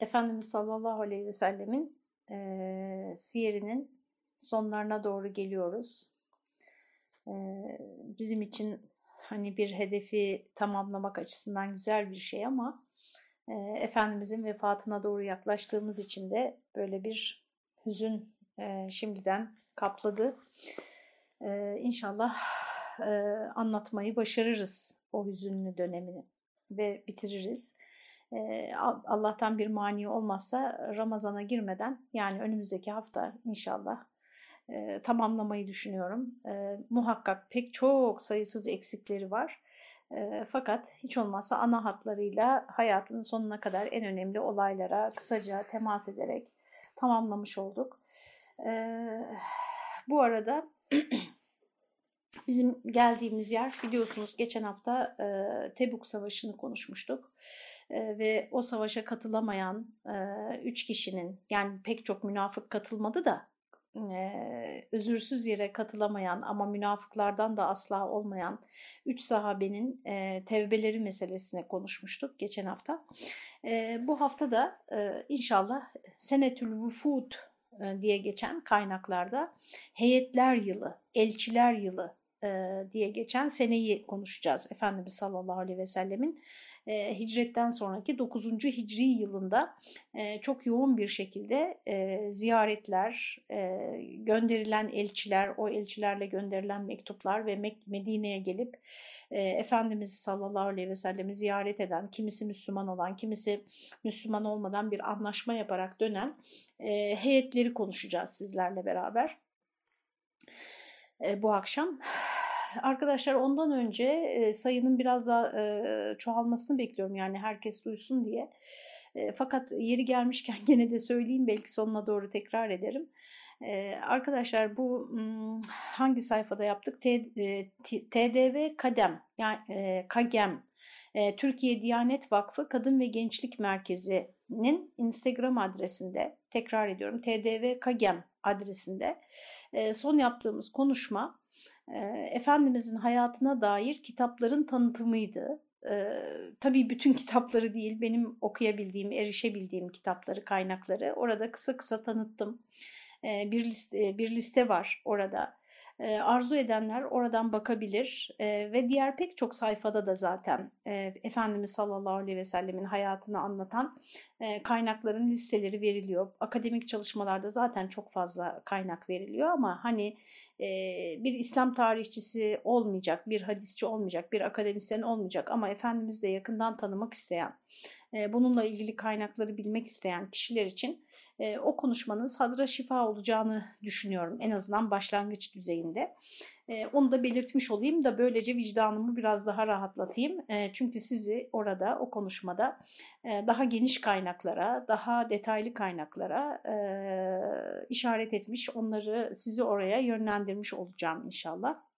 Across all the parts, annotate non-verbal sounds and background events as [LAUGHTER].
Efendimiz sallallahu aleyhi ve sellemin e, siyerinin sonlarına doğru geliyoruz. E, bizim için hani bir hedefi tamamlamak açısından güzel bir şey ama e, Efendimizin vefatına doğru yaklaştığımız için de böyle bir hüzün e, şimdiden kapladı. E, inşallah e, anlatmayı başarırız o hüzünlü dönemini ve bitiririz. Allah'tan bir mani olmazsa Ramazan'a girmeden yani önümüzdeki hafta inşallah tamamlamayı düşünüyorum. Muhakkak pek çok sayısız eksikleri var. Fakat hiç olmazsa ana hatlarıyla hayatının sonuna kadar en önemli olaylara kısaca temas ederek tamamlamış olduk. Bu arada [CLEARS THROAT] bizim geldiğimiz yer biliyorsunuz geçen hafta Tebuk Savaşı'nı konuşmuştuk. Ve o savaşa katılamayan e, üç kişinin yani pek çok münafık katılmadı da e, özürsüz yere katılamayan ama münafıklardan da asla olmayan üç sahabenin e, tevbeleri meselesine konuşmuştuk geçen hafta. E, bu hafta da e, inşallah Senetül Vufud e, diye geçen kaynaklarda heyetler yılı, elçiler yılı e, diye geçen seneyi konuşacağız. Efendimiz sallallahu aleyhi ve sellemin e, hicretten sonraki 9. Hicri yılında e, çok yoğun bir şekilde e, ziyaretler, e, gönderilen elçiler, o elçilerle gönderilen mektuplar ve Medine'ye gelip e, Efendimiz sallallahu aleyhi ve sellemi ziyaret eden, kimisi Müslüman olan, kimisi Müslüman olmadan bir anlaşma yaparak dönen e, heyetleri konuşacağız sizlerle beraber e, bu akşam. Arkadaşlar ondan önce e, sayının biraz daha e, çoğalmasını bekliyorum yani herkes duysun diye. E, fakat yeri gelmişken [LAUGHS] gene de söyleyeyim belki sonuna doğru tekrar ederim. Arkadaşlar bu hangi sayfada yaptık? T, TDV Kadem yani e, Kagem Türkiye Diyanet Vakfı Kadın ve Gençlik Merkezi'nin Instagram adresinde tekrar ediyorum TDV Kagem adresinde son yaptığımız konuşma Efendimizin hayatına dair kitapların tanıtımıydı. Ee, tabii bütün [LAUGHS] kitapları değil, benim okuyabildiğim, erişebildiğim kitapları, kaynakları orada kısa kısa tanıttım. Ee, bir liste, bir liste var orada. Ee, arzu edenler oradan bakabilir ee, ve diğer pek çok sayfada da zaten e, Efendimiz sallallahu aleyhi ve sellemin hayatını anlatan e, kaynakların listeleri veriliyor. Akademik çalışmalarda zaten çok fazla kaynak veriliyor ama hani bir İslam tarihçisi olmayacak, bir hadisçi olmayacak, bir akademisyen olmayacak ama Efendimiz'i de yakından tanımak isteyen, bununla ilgili kaynakları bilmek isteyen kişiler için o konuşmanız hadıra şifa olacağını düşünüyorum en azından başlangıç düzeyinde. onu da belirtmiş olayım da böylece vicdanımı biraz daha rahatlatayım. çünkü sizi orada o konuşmada daha geniş kaynaklara, daha detaylı kaynaklara işaret etmiş, onları sizi oraya yönlendirmiş olacağım inşallah.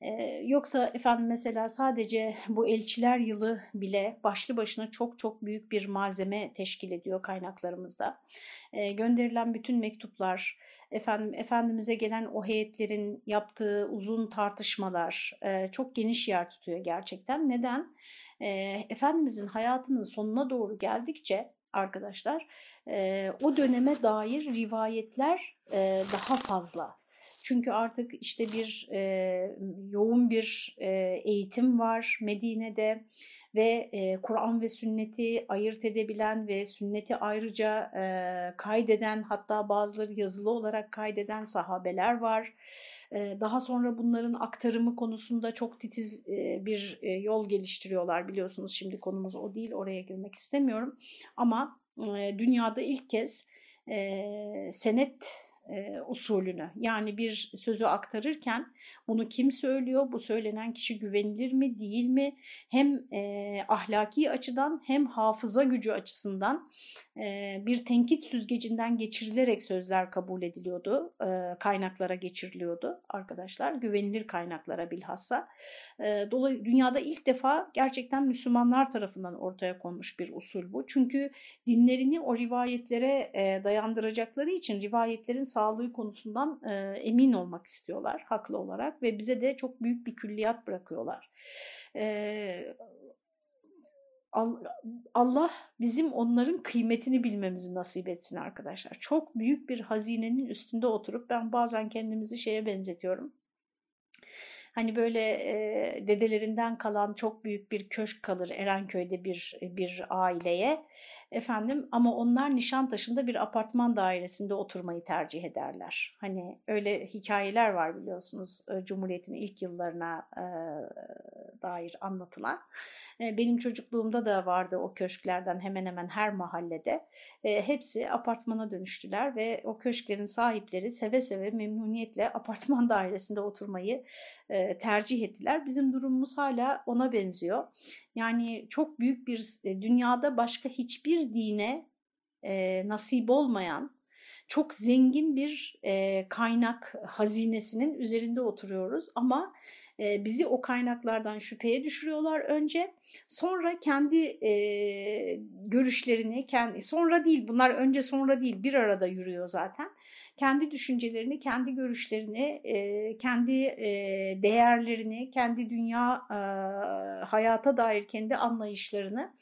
Ee, yoksa efendim mesela sadece bu elçiler yılı bile başlı başına çok çok büyük bir malzeme teşkil ediyor kaynaklarımızda. Ee, gönderilen bütün mektuplar, efendim Efendimiz'e gelen o heyetlerin yaptığı uzun tartışmalar e, çok geniş yer tutuyor gerçekten. Neden? E, Efendimiz'in hayatının sonuna doğru geldikçe arkadaşlar e, o döneme dair rivayetler e, daha fazla çünkü artık işte bir e, yoğun bir e, eğitim var Medine'de ve e, Kur'an ve sünneti ayırt edebilen ve sünneti ayrıca e, kaydeden hatta bazıları yazılı olarak kaydeden sahabeler var. E, daha sonra bunların aktarımı konusunda çok titiz e, bir e, yol geliştiriyorlar biliyorsunuz şimdi konumuz o değil oraya girmek istemiyorum ama e, dünyada ilk kez e, senet e, usulünü. Yani bir sözü aktarırken bunu kim söylüyor, bu söylenen kişi güvenilir mi değil mi? Hem e, ahlaki açıdan hem hafıza gücü açısından bir tenkit süzgecinden geçirilerek sözler kabul ediliyordu, kaynaklara geçiriliyordu arkadaşlar, güvenilir kaynaklara bilhassa. E, dolayı dünyada ilk defa gerçekten Müslümanlar tarafından ortaya konmuş bir usul bu. Çünkü dinlerini o rivayetlere dayandıracakları için rivayetlerin sağlığı konusundan emin olmak istiyorlar haklı olarak ve bize de çok büyük bir külliyat bırakıyorlar. Allah bizim onların kıymetini bilmemizi nasip etsin arkadaşlar. Çok büyük bir hazinenin üstünde oturup ben bazen kendimizi şeye benzetiyorum. Hani böyle e, dedelerinden kalan çok büyük bir köşk kalır Erenköy'de bir bir aileye. Efendim ama onlar Nişantaşı'nda bir apartman dairesinde oturmayı tercih ederler. Hani öyle hikayeler var biliyorsunuz Cumhuriyet'in ilk yıllarına e, dair anlatılan. E, benim çocukluğumda da vardı o köşklerden hemen hemen her mahallede. E, hepsi apartmana dönüştüler ve o köşklerin sahipleri seve seve memnuniyetle apartman [LAUGHS] dairesinde oturmayı e, tercih ettiler. Bizim durumumuz hala ona benziyor. Yani çok büyük bir dünyada başka hiçbir dine e, nasip olmayan çok zengin bir e, kaynak hazinesinin üzerinde oturuyoruz. Ama e, bizi o kaynaklardan şüpheye düşürüyorlar önce. Sonra kendi e, görüşlerini kendi sonra değil bunlar önce sonra değil bir arada yürüyor zaten. Kendi düşüncelerini, kendi görüşlerini, e, kendi e, değerlerini, kendi dünya e, hayata dair kendi anlayışlarını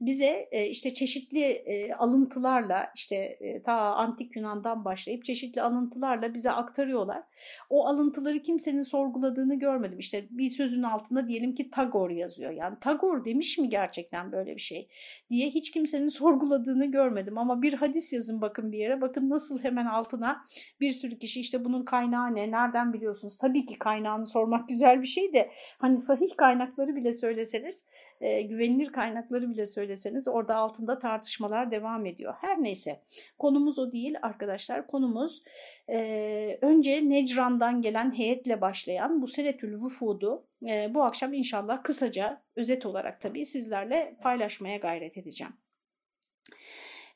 bize e, işte çeşitli e, alıntılarla işte e, ta antik Yunan'dan başlayıp çeşitli alıntılarla bize aktarıyorlar. O alıntıları kimsenin sorguladığını görmedim. İşte bir sözün altında diyelim ki Tagor yazıyor. Yani Tagor demiş mi gerçekten böyle bir şey diye hiç kimsenin [LAUGHS] sorguladığını görmedim. Ama bir hadis yazın bakın bir yere. Bakın nasıl hemen altına bir sürü kişi işte bunun kaynağı ne, nereden biliyorsunuz? Tabii ki kaynağını sormak güzel bir şey de hani sahih kaynakları bile söyleseniz e, güvenilir kaynakları bile söyleseniz orada altında tartışmalar devam ediyor. Her neyse konumuz o değil arkadaşlar. Konumuz e, önce Necran'dan gelen heyetle başlayan bu Senetül Vufudu e, bu akşam inşallah kısaca özet olarak tabii sizlerle paylaşmaya gayret edeceğim.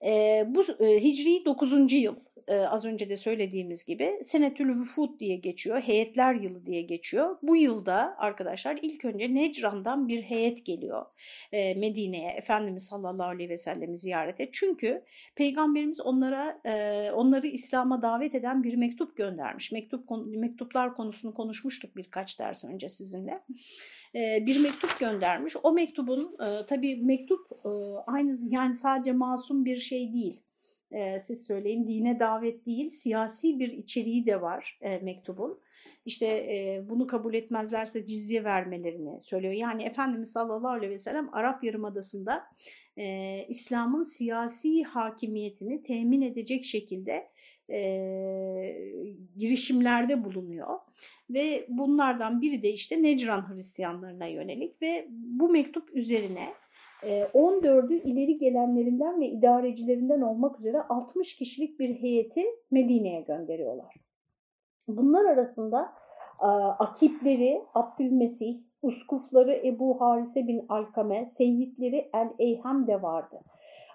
E, bu e, Hicri 9. yıl e, az önce de söylediğimiz gibi Senetül Vufud diye geçiyor, heyetler yılı diye geçiyor. Bu yılda arkadaşlar ilk önce Necran'dan bir heyet geliyor e, Medine'ye, Efendimiz sallallahu aleyhi ve sellem'i ziyarete. Çünkü Peygamberimiz onlara e, onları İslam'a davet eden bir mektup göndermiş. Mektup mektuplar konusunu konuşmuştuk birkaç ders önce sizinle bir mektup göndermiş. O mektubun tabii mektup aynı yani sadece masum bir şey değil e, siz söyleyin dine davet değil siyasi bir içeriği de var e, mektubun. İşte e, bunu kabul etmezlerse cizye vermelerini söylüyor. Yani Efendimiz sallallahu aleyhi ve sellem Arap Yarımadası'nda e, İslam'ın siyasi hakimiyetini temin edecek şekilde e, girişimlerde bulunuyor. Ve bunlardan biri de işte Necran Hristiyanlarına yönelik ve bu mektup üzerine 14'ü ee, ileri gelenlerinden ve idarecilerinden olmak üzere 60 kişilik bir heyeti Medine'ye gönderiyorlar. Bunlar arasında akipleri Abdülmesih, uskufları Ebu Harise bin Alkame, seyyidleri El-Eyhem de vardı.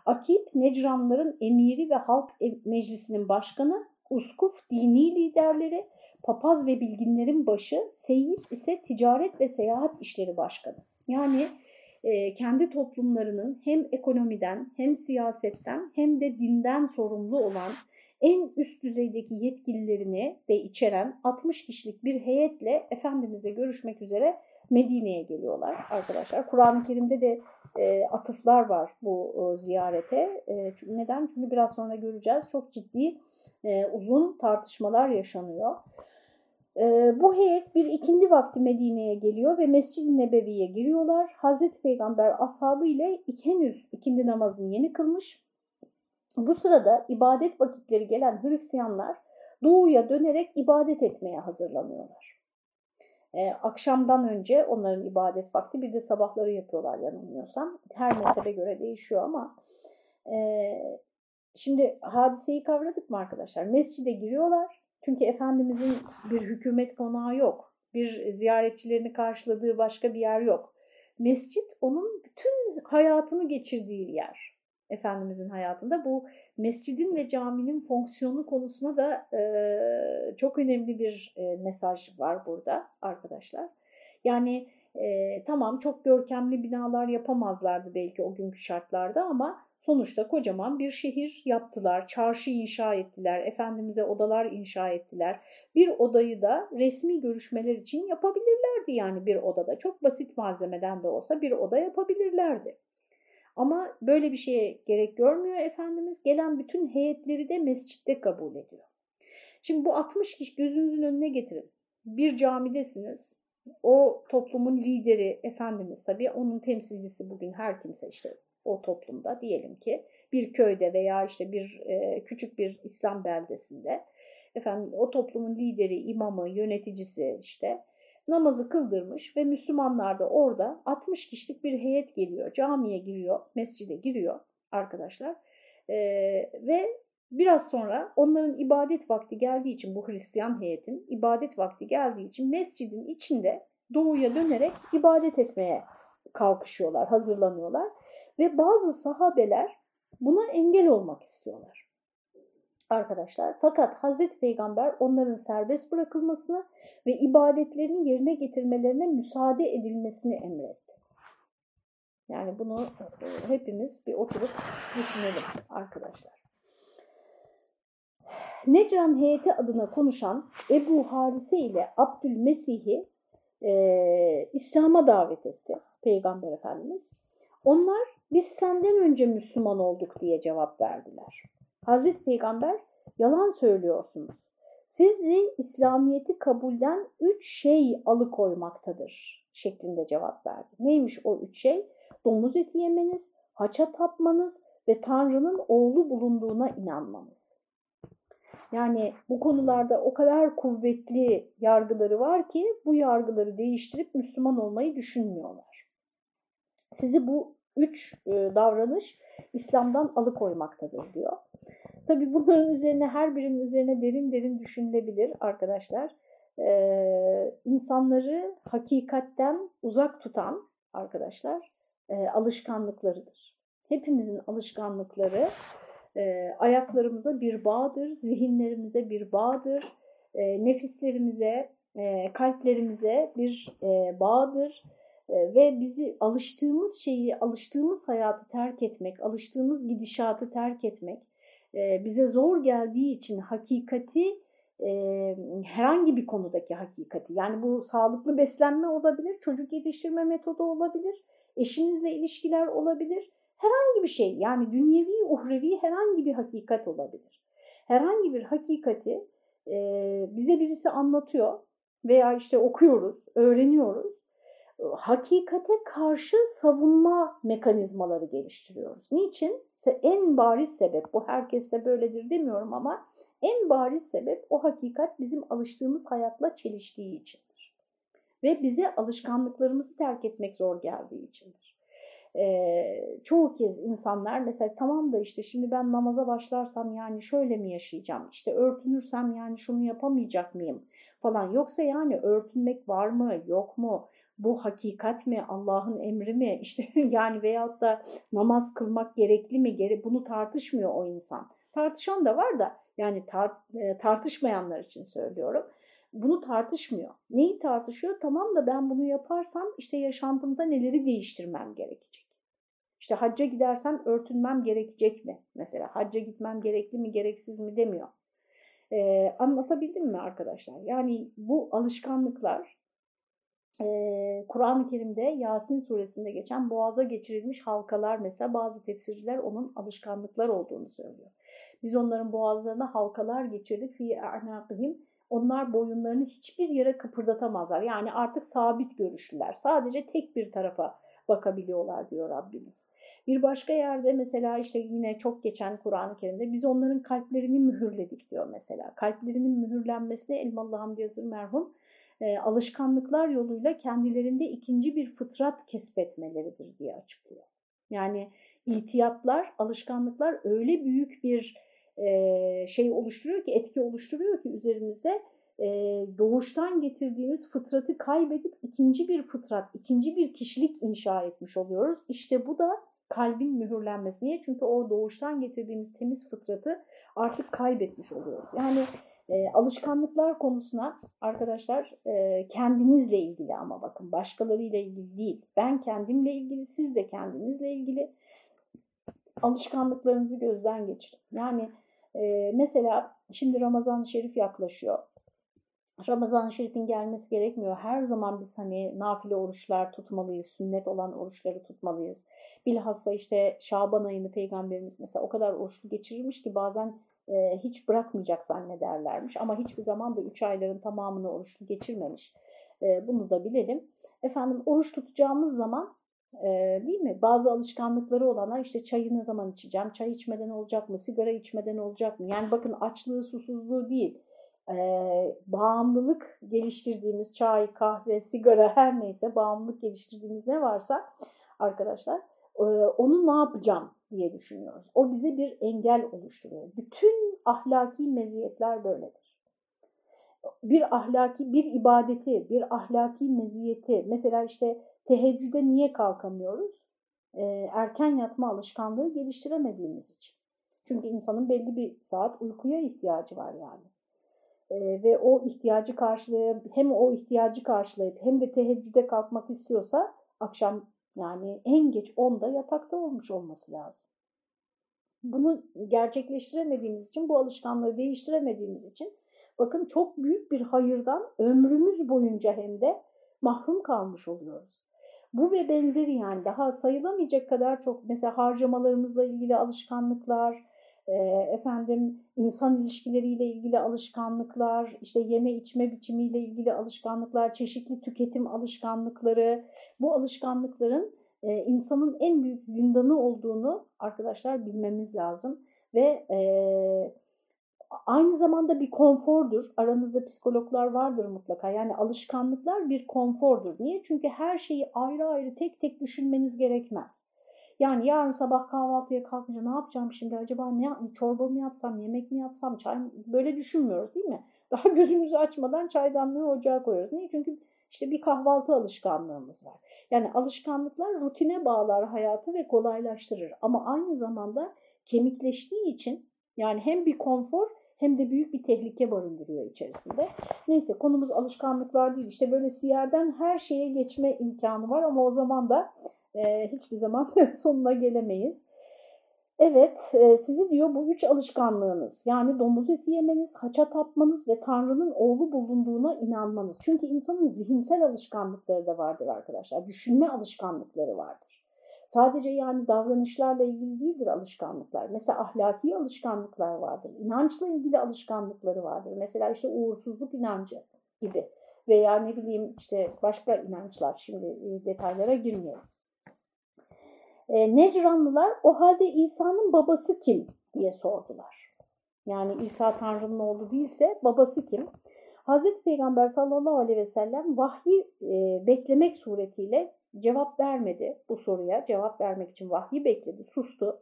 Akip, Necranların emiri ve halk meclisinin başkanı, uskuf dini liderleri, papaz ve bilginlerin başı, seyyid ise ticaret ve seyahat işleri başkanı. Yani e, kendi toplumlarının hem ekonomiden hem siyasetten hem de dinden sorumlu olan en üst düzeydeki yetkililerini de içeren 60 kişilik bir heyetle Efendimiz'le görüşmek üzere Medine'ye geliyorlar arkadaşlar. Kur'an-ı Kerim'de de e, atıflar var bu e, ziyarete. E, çünkü neden? Çünkü biraz sonra göreceğiz. Çok ciddi e, uzun tartışmalar yaşanıyor. E, bu heyet bir ikindi vakti Medine'ye geliyor ve Mescid-i Nebevi'ye giriyorlar. Hazreti Peygamber ashabı ile henüz ikindi namazını yeni kılmış. Bu sırada ibadet vakitleri gelen Hristiyanlar doğuya dönerek ibadet etmeye hazırlanıyorlar. Ee, akşamdan önce onların ibadet vakti bir de sabahları yapıyorlar yanılmıyorsam. Her mezhebe göre değişiyor ama e, şimdi hadiseyi kavradık mı arkadaşlar? Mescide giriyorlar çünkü Efendimizin bir hükümet konağı yok. Bir ziyaretçilerini karşıladığı başka bir yer yok. Mescit onun bütün hayatını geçirdiği yer. Efendimizin hayatında bu mescidin ve caminin fonksiyonu konusuna da e, çok önemli bir e, mesaj var burada arkadaşlar. Yani e, tamam çok görkemli binalar yapamazlardı belki o günkü şartlarda ama Sonuçta kocaman bir şehir yaptılar, çarşı inşa ettiler, Efendimiz'e odalar inşa ettiler. Bir odayı da resmi görüşmeler için yapabilirlerdi yani bir odada. Çok basit malzemeden de olsa bir oda yapabilirlerdi. Ama böyle bir şeye gerek görmüyor Efendimiz. Gelen bütün heyetleri de mescitte kabul ediyor. Şimdi bu 60 kişi gözünüzün önüne getirin. Bir camidesiniz. O toplumun lideri Efendimiz tabii onun temsilcisi bugün her kimse işte o toplumda diyelim ki bir köyde veya işte bir e, küçük bir İslam beldesinde efendim o toplumun lideri, imamı, yöneticisi işte namazı kıldırmış ve Müslümanlar da orada 60 kişilik bir heyet geliyor. Camiye giriyor, mescide giriyor arkadaşlar. Ee, ve biraz sonra onların ibadet vakti geldiği için bu Hristiyan heyetin ibadet vakti geldiği için mescidin içinde doğuya dönerek ibadet etmeye kalkışıyorlar, hazırlanıyorlar. Ve bazı sahabeler buna engel olmak istiyorlar arkadaşlar. Fakat Hazreti Peygamber onların serbest bırakılmasını ve ibadetlerini yerine getirmelerine müsaade edilmesini emretti. Yani bunu hepimiz bir oturup düşünelim arkadaşlar. Necran heyeti adına konuşan Ebu Harise ile Abdülmesih'i e, İslam'a davet etti Peygamber Efendimiz. Onlar biz senden önce Müslüman olduk diye cevap verdiler. Hazreti Peygamber yalan söylüyorsunuz. Sizi İslamiyet'i kabulden üç şey alıkoymaktadır şeklinde cevap verdi. Neymiş o üç şey? Domuz eti yemeniz, haça tapmanız ve Tanrı'nın oğlu bulunduğuna inanmanız. Yani bu konularda o kadar kuvvetli yargıları var ki bu yargıları değiştirip Müslüman olmayı düşünmüyorlar. Sizi bu üç e, davranış İslam'dan alıkoymaktadır diyor. Tabii bunların üzerine her birinin üzerine derin derin düşünülebilir arkadaşlar. Ee, insanları hakikatten uzak tutan arkadaşlar e, alışkanlıklarıdır. Hepimizin alışkanlıkları e, ayaklarımıza bir bağdır, zihinlerimize bir bağdır, e, nefislerimize, e, kalplerimize bir e, bağdır ve bizi alıştığımız şeyi, alıştığımız hayatı terk etmek, alıştığımız gidişatı terk etmek, e, bize zor geldiği için hakikati e, herhangi bir konudaki hakikati yani bu sağlıklı beslenme olabilir, çocuk yetiştirme metodu olabilir, eşinizle ilişkiler olabilir, herhangi bir şey yani dünyevi, uhrevi herhangi bir hakikat olabilir. Herhangi bir hakikati e, bize birisi anlatıyor veya işte okuyoruz, öğreniyoruz. Hakikate karşı savunma mekanizmaları geliştiriyoruz. Niçin? en bariz sebep, bu herkeste böyledir demiyorum ama en bariz sebep o hakikat bizim alıştığımız hayatla çeliştiği içindir. Ve bize alışkanlıklarımızı terk etmek zor geldiği içindir. Ee, çoğu kez insanlar mesela tamam da işte şimdi ben namaza başlarsam yani şöyle mi yaşayacağım? İşte örtünürsem yani şunu yapamayacak mıyım? Falan. Yoksa yani örtünmek var mı yok mu? Bu hakikat mi, Allah'ın emri mi, [LAUGHS] işte yani veyahut da namaz kılmak gerekli mi, gere bunu tartışmıyor o insan. Tartışan da var da yani tar e, tartışmayanlar için söylüyorum. Bunu tartışmıyor. Neyi tartışıyor? Tamam da ben bunu yaparsam işte yaşantımda neleri değiştirmem gerekecek. İşte hacca gidersem örtünmem gerekecek mi? Mesela hacca gitmem gerekli mi, gereksiz mi demiyor. Ee, anlatabildim mi arkadaşlar? Yani bu alışkanlıklar e, Kur'an-ı Kerim'de Yasin suresinde geçen boğaza geçirilmiş halkalar mesela bazı tefsirciler onun alışkanlıklar olduğunu söylüyor. Biz onların boğazlarına halkalar geçirdik. Fi a'naqihim onlar boyunlarını hiçbir yere kıpırdatamazlar. Yani artık sabit görüşlüler. Sadece tek bir tarafa bakabiliyorlar diyor Rabbimiz. Bir başka yerde mesela işte yine çok geçen Kur'an-ı Kerim'de biz onların kalplerini mühürledik diyor mesela. Kalplerinin mühürlenmesine Elmalı Hamdi Yazır merhum e, alışkanlıklar yoluyla kendilerinde ikinci bir fıtrat kesbetmeleridir diye açıklıyor. Yani itiyatlar, alışkanlıklar öyle büyük bir e, şey oluşturuyor ki, etki oluşturuyor ki üzerimizde e, doğuştan getirdiğimiz fıtratı kaybedip ikinci bir fıtrat, ikinci bir kişilik inşa etmiş oluyoruz. İşte bu da kalbin mühürlenmesi. Niye? Çünkü o doğuştan getirdiğimiz temiz fıtratı artık kaybetmiş oluyoruz. Yani e, alışkanlıklar konusuna arkadaşlar e, kendinizle ilgili ama bakın başkalarıyla ilgili değil. Ben kendimle ilgili, siz de kendinizle ilgili alışkanlıklarınızı gözden geçirin. Yani e, mesela şimdi Ramazan-ı Şerif yaklaşıyor. Ramazan-ı Şerif'in gelmesi gerekmiyor. Her zaman biz hani nafile oruçlar tutmalıyız, sünnet olan oruçları tutmalıyız. Bilhassa işte Şaban ayını Peygamberimiz mesela o kadar oruçlu geçirirmiş ki bazen e, hiç bırakmayacak zannederlermiş. Ama hiçbir zaman da üç ayların tamamını oruçlu geçirmemiş. E, bunu da bilelim. Efendim oruç tutacağımız zaman e, değil mi? Bazı alışkanlıkları olanlar işte çayı ne zaman içeceğim, çay içmeden olacak mı, sigara içmeden olacak mı? Yani bakın açlığı, susuzluğu değil e, bağımlılık geliştirdiğimiz çay, kahve, sigara her neyse bağımlılık geliştirdiğimiz ne varsa arkadaşlar e, onu ne yapacağım diye düşünüyoruz. O bize bir engel oluşturuyor. Bütün ahlaki meziyetler böyledir. Bir ahlaki, bir ibadeti, bir ahlaki meziyeti, mesela işte teheccüde niye kalkamıyoruz? E, erken yatma alışkanlığı geliştiremediğimiz için. Çünkü insanın belli bir saat uykuya ihtiyacı var yani e, ve o ihtiyacı karşılayıp hem o ihtiyacı karşılayıp hem de teheccüde kalkmak istiyorsa akşam yani en geç 10'da yatakta olmuş olması lazım. Bunu gerçekleştiremediğimiz için, bu alışkanlığı değiştiremediğimiz için bakın çok büyük bir hayırdan ömrümüz boyunca hem de mahrum kalmış oluyoruz. Bu ve benzeri yani daha sayılamayacak kadar çok mesela harcamalarımızla ilgili alışkanlıklar, efendim insan ilişkileriyle ilgili alışkanlıklar, işte yeme içme biçimiyle ilgili alışkanlıklar, çeşitli tüketim alışkanlıkları, bu alışkanlıkların insanın en büyük zindanı olduğunu arkadaşlar bilmemiz lazım ve aynı zamanda bir konfordur. Aranızda psikologlar vardır mutlaka. Yani alışkanlıklar bir konfordur. Niye? Çünkü her şeyi ayrı ayrı tek tek düşünmeniz gerekmez. Yani yarın sabah kahvaltıya kalkınca ne yapacağım şimdi acaba ne çorba mı yapsam, yemek mi yapsam, çay mı? Böyle düşünmüyoruz değil mi? [LAUGHS] Daha gözümüzü açmadan çaydanlığı ocağa koyuyoruz. Niye? Çünkü işte bir kahvaltı alışkanlığımız var. Yani alışkanlıklar rutine bağlar hayatı ve kolaylaştırır. Ama aynı zamanda kemikleştiği için yani hem bir konfor hem de büyük bir tehlike barındırıyor içerisinde. Neyse konumuz alışkanlıklar değil. İşte böyle siyerden her şeye geçme imkanı var ama o zaman da e, hiçbir zaman [LAUGHS] sonuna gelemeyiz. Evet, e, sizi diyor bu üç alışkanlığınız yani domuz eti yemeniz, haça tapmanız ve Tanrı'nın oğlu bulunduğuna inanmanız. Çünkü insanın zihinsel alışkanlıkları da vardır arkadaşlar. Düşünme alışkanlıkları vardır. Sadece yani davranışlarla ilgili değildir alışkanlıklar. Mesela ahlaki alışkanlıklar vardır. İnançla ilgili alışkanlıkları vardır. Mesela işte uğursuzluk inancı gibi veya ne bileyim işte başka inançlar. Şimdi e, detaylara girmiyorum. E, Necranlılar o halde İsa'nın babası kim diye sordular. Yani İsa Tanrı'nın oğlu değilse babası kim? Hazreti Peygamber sallallahu aleyhi ve sellem vahyi e, beklemek suretiyle cevap vermedi bu soruya. Cevap vermek için vahyi bekledi, sustu.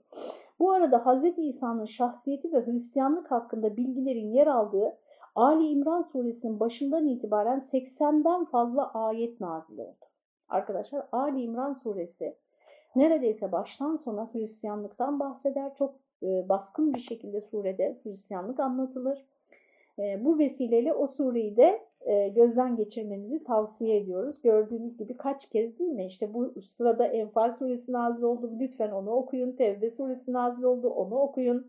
Bu arada Hazreti İsa'nın şahsiyeti ve Hristiyanlık hakkında bilgilerin yer aldığı Ali İmran suresinin başından itibaren 80'den fazla ayet nazil oldu. Arkadaşlar Ali İmran suresi neredeyse baştan sona Hristiyanlıktan bahseder. Çok e, baskın bir şekilde surede Hristiyanlık anlatılır. E, bu vesileyle o sureyi de e, gözden geçirmenizi tavsiye ediyoruz. Gördüğünüz gibi kaç kez değil mi? İşte bu sırada Enfal suresi nazil oldu. Lütfen onu okuyun. Tevbe suresi nazil oldu. Onu okuyun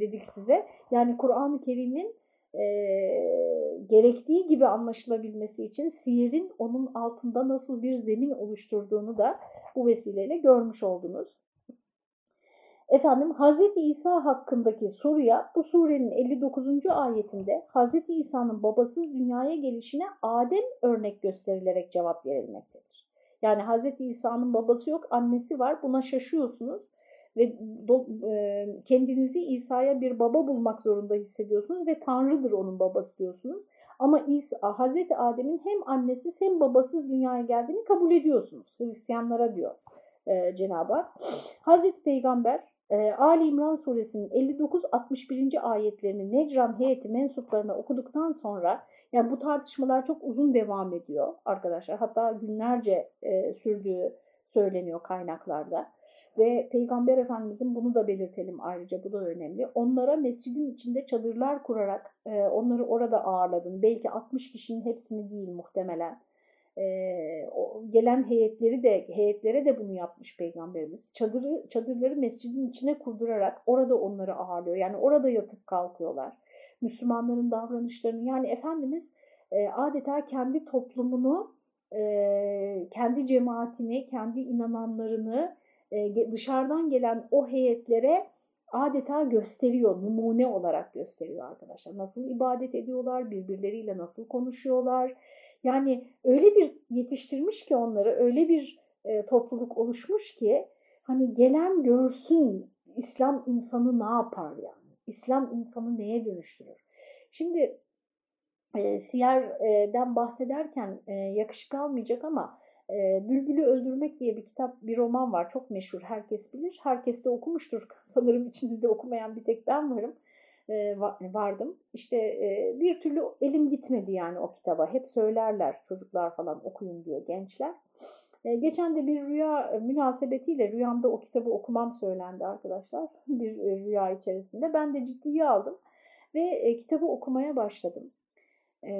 dedik size. Yani Kur'an-ı Kerim'in e, gerektiği gibi anlaşılabilmesi için siyerin onun altında nasıl bir zemin oluşturduğunu da bu vesileyle görmüş oldunuz. Efendim Hz. İsa hakkındaki soruya bu surenin 59. ayetinde Hz. İsa'nın babasız dünyaya gelişine Adem örnek gösterilerek cevap verilmektedir. Yani Hz. İsa'nın babası yok, annesi var. Buna şaşıyorsunuz ve do, e, kendinizi İsa'ya bir baba bulmak zorunda hissediyorsunuz ve Tanrı'dır onun babası diyorsunuz. Ama İsa, Hazreti Adem'in hem annesiz hem babasız dünyaya geldiğini kabul ediyorsunuz. Hristiyanlara diyor e, Cenab-ı Hak. Hazreti Peygamber e, Ali İmran suresinin 59-61. ayetlerini Necran heyeti mensuplarına okuduktan sonra yani bu tartışmalar çok uzun devam ediyor arkadaşlar. Hatta günlerce e, sürdüğü söyleniyor kaynaklarda. Ve Peygamber Efendimizin bunu da belirtelim ayrıca bu da önemli. Onlara mescidin içinde çadırlar kurarak e, onları orada ağırladın. Belki 60 kişinin hepsini değil muhtemelen. E, o, gelen heyetleri de heyetlere de bunu yapmış Peygamberimiz. Çadırı, çadırları mescidin içine kurdurarak orada onları ağırlıyor. Yani orada yatıp kalkıyorlar. Müslümanların davranışlarını yani Efendimiz e, adeta kendi toplumunu, e, kendi cemaatini, kendi inananlarını e, dışarıdan gelen o heyetlere adeta gösteriyor, numune olarak gösteriyor arkadaşlar. Nasıl ibadet ediyorlar, birbirleriyle nasıl konuşuyorlar. Yani öyle bir yetiştirmiş ki onları, öyle bir e, topluluk oluşmuş ki hani gelen görsün İslam insanı ne yapar yani? İslam insanı neye dönüştürür? Şimdi e, Siyer'den bahsederken e, yakışık almayacak ama e, Bülbül'ü Öldürmek diye bir kitap, bir roman var. Çok meşhur, herkes bilir. Herkes de okumuştur. [LAUGHS] Sanırım içinizde okumayan bir tek ben varım. E, vardım. İşte e, bir türlü elim gitmedi yani o kitaba. Hep söylerler çocuklar falan okuyun diye gençler. E, geçen de bir rüya münasebetiyle rüyamda o kitabı okumam söylendi arkadaşlar. [LAUGHS] bir e, rüya içerisinde. Ben de ciddiye aldım ve e, kitabı okumaya başladım. E,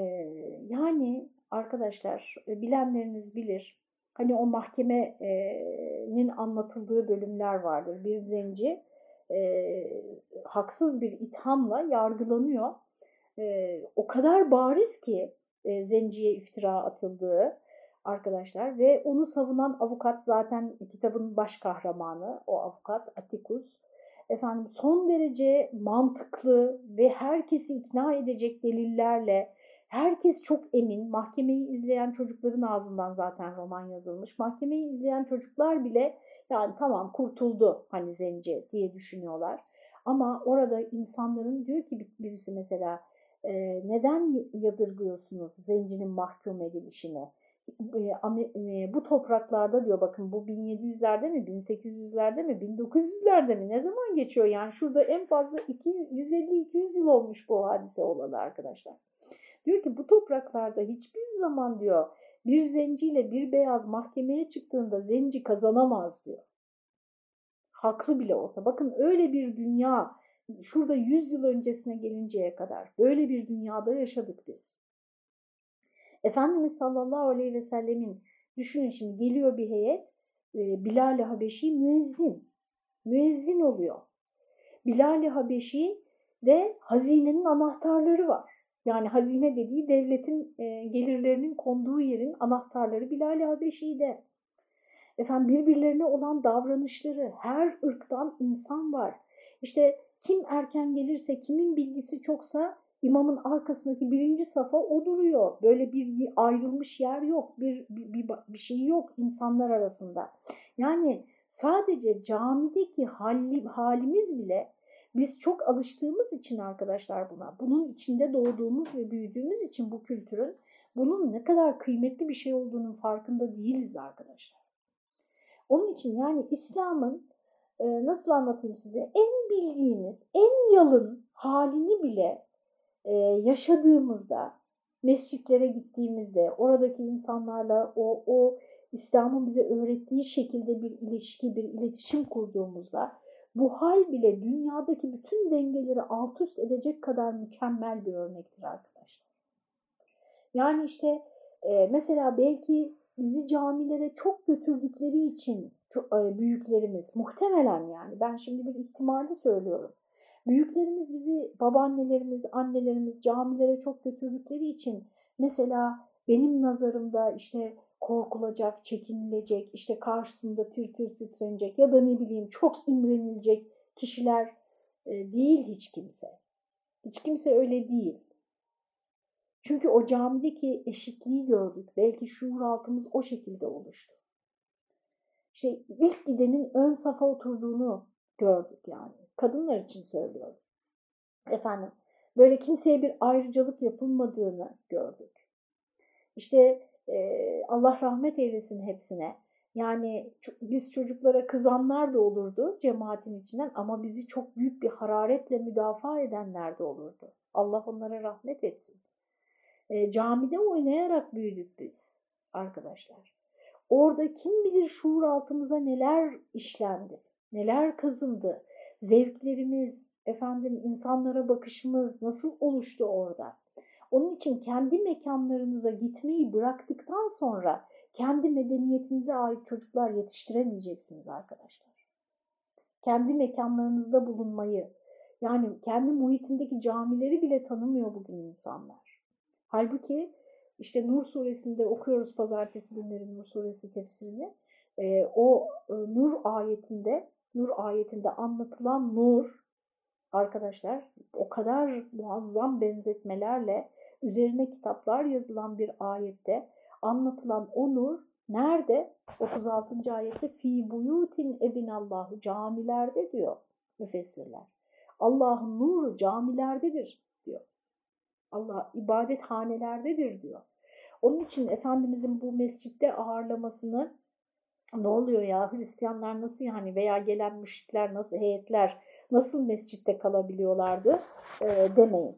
yani arkadaşlar e, bilenleriniz bilir. Hani o mahkemenin anlatıldığı bölümler vardır. Bir zenci e, haksız bir ithamla yargılanıyor. E, o kadar bariz ki e, zenciye iftira atıldığı arkadaşlar ve onu savunan avukat zaten kitabın baş kahramanı o avukat Atikus. Efendim son derece mantıklı ve herkesi ikna edecek delillerle Herkes çok emin. Mahkemeyi izleyen çocukların ağzından zaten roman yazılmış. Mahkemeyi izleyen çocuklar bile yani tamam kurtuldu hani zenci diye düşünüyorlar. Ama orada insanların diyor ki birisi mesela e, neden yadırgıyorsunuz zencinin mahkum edilişini? E, bu topraklarda diyor bakın bu 1700'lerde mi 1800'lerde mi 1900'lerde mi ne zaman geçiyor yani şurada en fazla 150-200 yıl olmuş bu hadise olalı arkadaşlar. Diyor ki bu topraklarda hiçbir zaman diyor bir zenciyle bir beyaz mahkemeye çıktığında zenci kazanamaz diyor. Haklı bile olsa. Bakın öyle bir dünya şurada 100 yıl öncesine gelinceye kadar böyle bir dünyada yaşadık biz. Efendimiz sallallahu aleyhi ve sellemin düşünün şimdi geliyor bir heyet e, Bilal-i Habeşi müezzin. Müezzin oluyor. Bilal-i Habeşi de hazinenin anahtarları var. Yani hazine dediği devletin e, gelirlerinin konduğu yerin anahtarları Bilal-i Habeşi'de. Efendim birbirlerine olan davranışları, her ırktan insan var. İşte kim erken gelirse, kimin bilgisi çoksa imamın arkasındaki birinci safa o duruyor. Böyle bir ayrılmış yer yok, bir, bir, bir, bir şey yok insanlar arasında. Yani sadece camideki hali, halimiz bile biz çok alıştığımız için arkadaşlar buna, bunun içinde doğduğumuz ve büyüdüğümüz için bu kültürün bunun ne kadar kıymetli bir şey olduğunun farkında değiliz arkadaşlar. Onun için yani İslam'ın e, nasıl anlatayım size en bildiğimiz, en yalın halini bile e, yaşadığımızda, mescitlere gittiğimizde, oradaki insanlarla o, o İslam'ın bize öğrettiği şekilde bir ilişki, bir iletişim kurduğumuzda bu hal bile dünyadaki bütün dengeleri alt üst edecek kadar mükemmel bir örnektir arkadaşlar. Yani işte e, mesela belki bizi camilere çok götürdükleri için çok, e, büyüklerimiz muhtemelen yani ben şimdi bir ihtimali söylüyorum. Büyüklerimiz bizi babaannelerimiz, annelerimiz camilere çok götürdükleri için mesela benim nazarımda işte korkulacak, çekinilecek, işte karşısında tir tir titrenecek ya da ne bileyim çok imrenilecek kişiler e, değil hiç kimse. Hiç kimse öyle değil. Çünkü o camideki eşitliği gördük. Belki şuur altımız o şekilde oluştu. İşte ilk gidenin ön safa oturduğunu gördük yani. Kadınlar için söylüyorum. Efendim böyle kimseye bir ayrıcalık yapılmadığını gördük. İşte e, Allah rahmet eylesin hepsine. Yani biz çocuklara kızanlar da olurdu cemaatin içinden ama bizi çok büyük bir hararetle müdafaa edenler de olurdu. Allah onlara rahmet etsin. E, camide oynayarak büyüdük biz arkadaşlar. Orada kim bilir şuur altımıza neler işlendi, neler kazındı. Zevklerimiz, efendim insanlara bakışımız nasıl oluştu orada. Onun için kendi mekanlarınıza gitmeyi bıraktıktan sonra kendi medeniyetinize ait çocuklar yetiştiremeyeceksiniz arkadaşlar. Kendi mekanlarınızda bulunmayı, Yani kendi muhitindeki camileri bile tanımıyor bugün insanlar. Halbuki işte Nur suresinde okuyoruz pazartesi günleri Nur suresi tefsirini. E, o e, Nur ayetinde Nur ayetinde anlatılan nur arkadaşlar o kadar muazzam benzetmelerle üzerine kitaplar yazılan bir ayette anlatılan o nur nerede? 36. ayette fi buyutin ebinallahu camilerde diyor müfessirler. Allah'ın nuru camilerdedir diyor. Allah ibadet hanelerdedir diyor. Onun için Efendimizin bu mescitte ağırlamasını ne oluyor ya Hristiyanlar nasıl yani veya gelen müşrikler nasıl heyetler nasıl mescitte kalabiliyorlardı e, demeyin.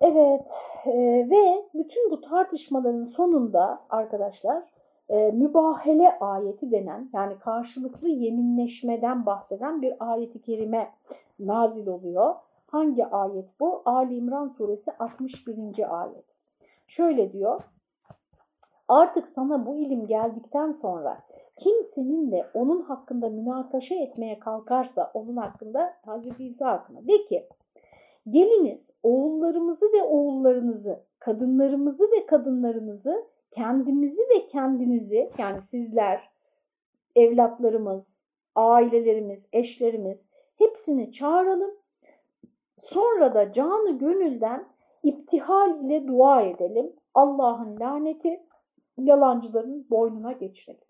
Evet e, ve bütün bu tartışmaların sonunda arkadaşlar e, mübahele ayeti denen yani karşılıklı yeminleşmeden bahseden bir ayeti kerime nazil oluyor. Hangi ayet bu? Ali İmran suresi 61. ayet. Şöyle diyor. Artık sana bu ilim geldikten sonra kim seninle onun hakkında münakaşa etmeye kalkarsa onun hakkında Hazreti İsa hakkında de ki geliniz oğullarımızı ve oğullarınızı, kadınlarımızı ve kadınlarınızı, kendimizi ve kendinizi yani sizler, evlatlarımız, ailelerimiz, eşlerimiz hepsini çağıralım. Sonra da canı gönülden iptihal ile dua edelim. Allah'ın laneti yalancıların boynuna geçirelim.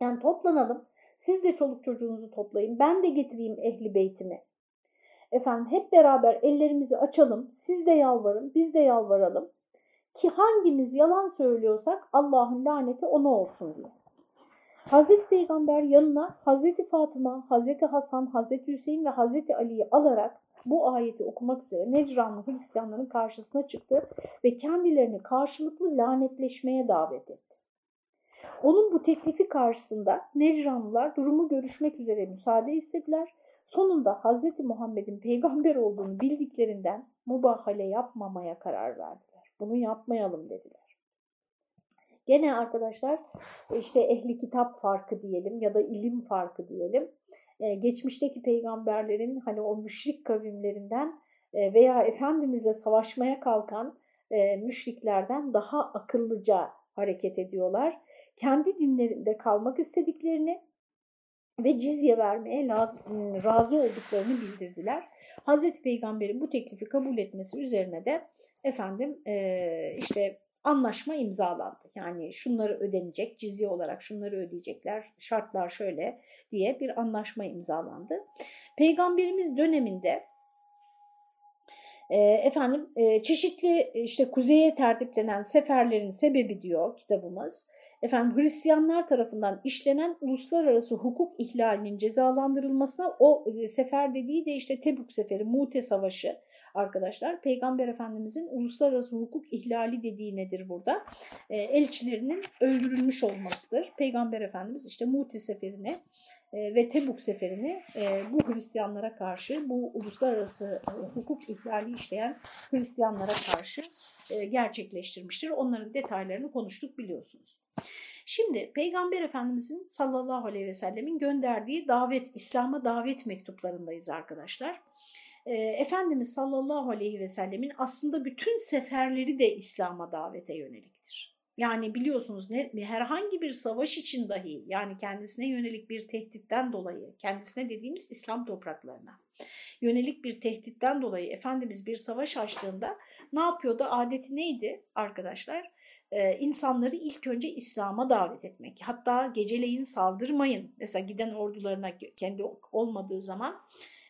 Yani toplanalım. Siz de çoluk çocuğunuzu toplayın. Ben de getireyim ehli beytimi. Efendim hep beraber ellerimizi açalım. Siz de yalvarın, biz de yalvaralım. Ki hangimiz yalan söylüyorsak Allah'ın laneti ona olsun diye. Hazreti Peygamber yanına Hazreti Fatıma, Hazreti Hasan, Hazreti Hüseyin ve Hazreti Ali'yi alarak bu ayeti okumak üzere Necranlı Hristiyanların karşısına çıktı ve kendilerini karşılıklı lanetleşmeye davet etti. Onun bu teklifi karşısında Necranlılar durumu görüşmek üzere müsaade istediler. Sonunda Hz. Muhammed'in peygamber olduğunu bildiklerinden mubahale yapmamaya karar verdiler. Bunu yapmayalım dediler. Gene arkadaşlar işte ehli kitap farkı diyelim ya da ilim farkı diyelim. Ee, geçmişteki peygamberlerin hani o müşrik kavimlerinden e, veya Efendimizle savaşmaya kalkan e, müşriklerden daha akıllıca hareket ediyorlar kendi dinlerinde kalmak istediklerini ve cizye vermeye razı olduklarını bildirdiler. Hazreti Peygamber'in bu teklifi kabul etmesi üzerine de efendim e, işte anlaşma imzalandı. Yani şunları ödenecek, cizye olarak şunları ödeyecekler, şartlar şöyle diye bir anlaşma imzalandı. Peygamberimiz döneminde e, efendim e, çeşitli işte kuzeye tertiplenen seferlerin sebebi diyor kitabımız efendim Hristiyanlar tarafından işlenen uluslararası hukuk ihlalinin cezalandırılmasına o e, sefer dediği de işte Tebük Seferi, Mute Savaşı arkadaşlar. Peygamber Efendimizin uluslararası hukuk ihlali dediği nedir burada? E, elçilerinin öldürülmüş olmasıdır. Peygamber Efendimiz işte Mute Seferi'ne ve Tebuk seferini e, bu Hristiyanlara karşı, bu uluslararası e, hukuk ihlali işleyen Hristiyanlara karşı gerçekleştirmiştir. Onların detaylarını konuştuk biliyorsunuz. Şimdi Peygamber Efendimizin sallallahu aleyhi ve sellemin gönderdiği davet, İslam'a davet mektuplarındayız arkadaşlar. E, Efendimiz sallallahu aleyhi ve sellemin aslında bütün seferleri de İslam'a davete yöneliktir. Yani biliyorsunuz ne, herhangi bir savaş için dahi yani kendisine yönelik bir tehditten dolayı, kendisine dediğimiz İslam topraklarına yönelik bir tehditten dolayı Efendimiz bir savaş açtığında ne yapıyordu? Adeti neydi arkadaşlar? Ee, insanları ilk önce İslam'a davet etmek. Hatta geceleyin saldırmayın. Mesela giden ordularına kendi olmadığı zaman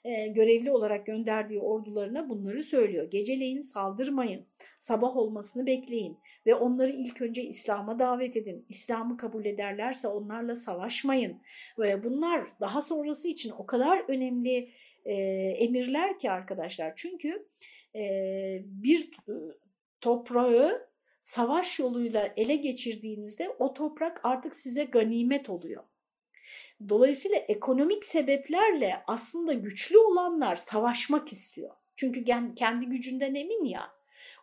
e, görevli olarak gönderdiği ordularına bunları söylüyor. Geceleyin saldırmayın, sabah olmasını bekleyin ve onları ilk önce İslam'a davet edin. İslam'ı kabul ederlerse onlarla savaşmayın. Ve bunlar daha sonrası için o kadar önemli e, emirler ki arkadaşlar. Çünkü e, bir toprağı savaş yoluyla ele geçirdiğinizde o toprak artık size ganimet oluyor. Dolayısıyla ekonomik sebeplerle aslında güçlü olanlar savaşmak istiyor. Çünkü kendi gücünden emin ya.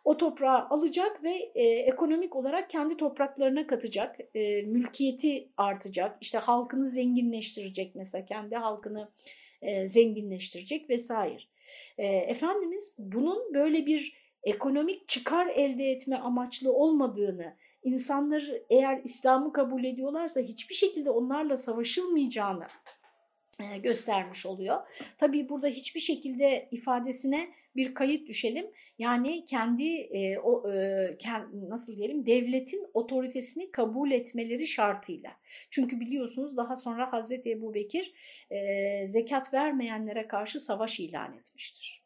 O toprağı alacak ve e, ekonomik olarak kendi topraklarına katacak, e, mülkiyeti artacak, işte halkını zenginleştirecek mesela kendi halkını e, zenginleştirecek vesaire. E, Efendimiz bunun böyle bir ekonomik çıkar elde etme amaçlı olmadığını, insanları eğer İslam'ı kabul ediyorlarsa hiçbir şekilde onlarla savaşılmayacağını e, göstermiş oluyor. Tabii burada hiçbir şekilde ifadesine bir kayıt düşelim. Yani kendi e, o e, nasıl diyelim devletin otoritesini kabul etmeleri şartıyla. Çünkü biliyorsunuz daha sonra Hazreti Ebu Bekir e, zekat vermeyenlere karşı savaş ilan etmiştir.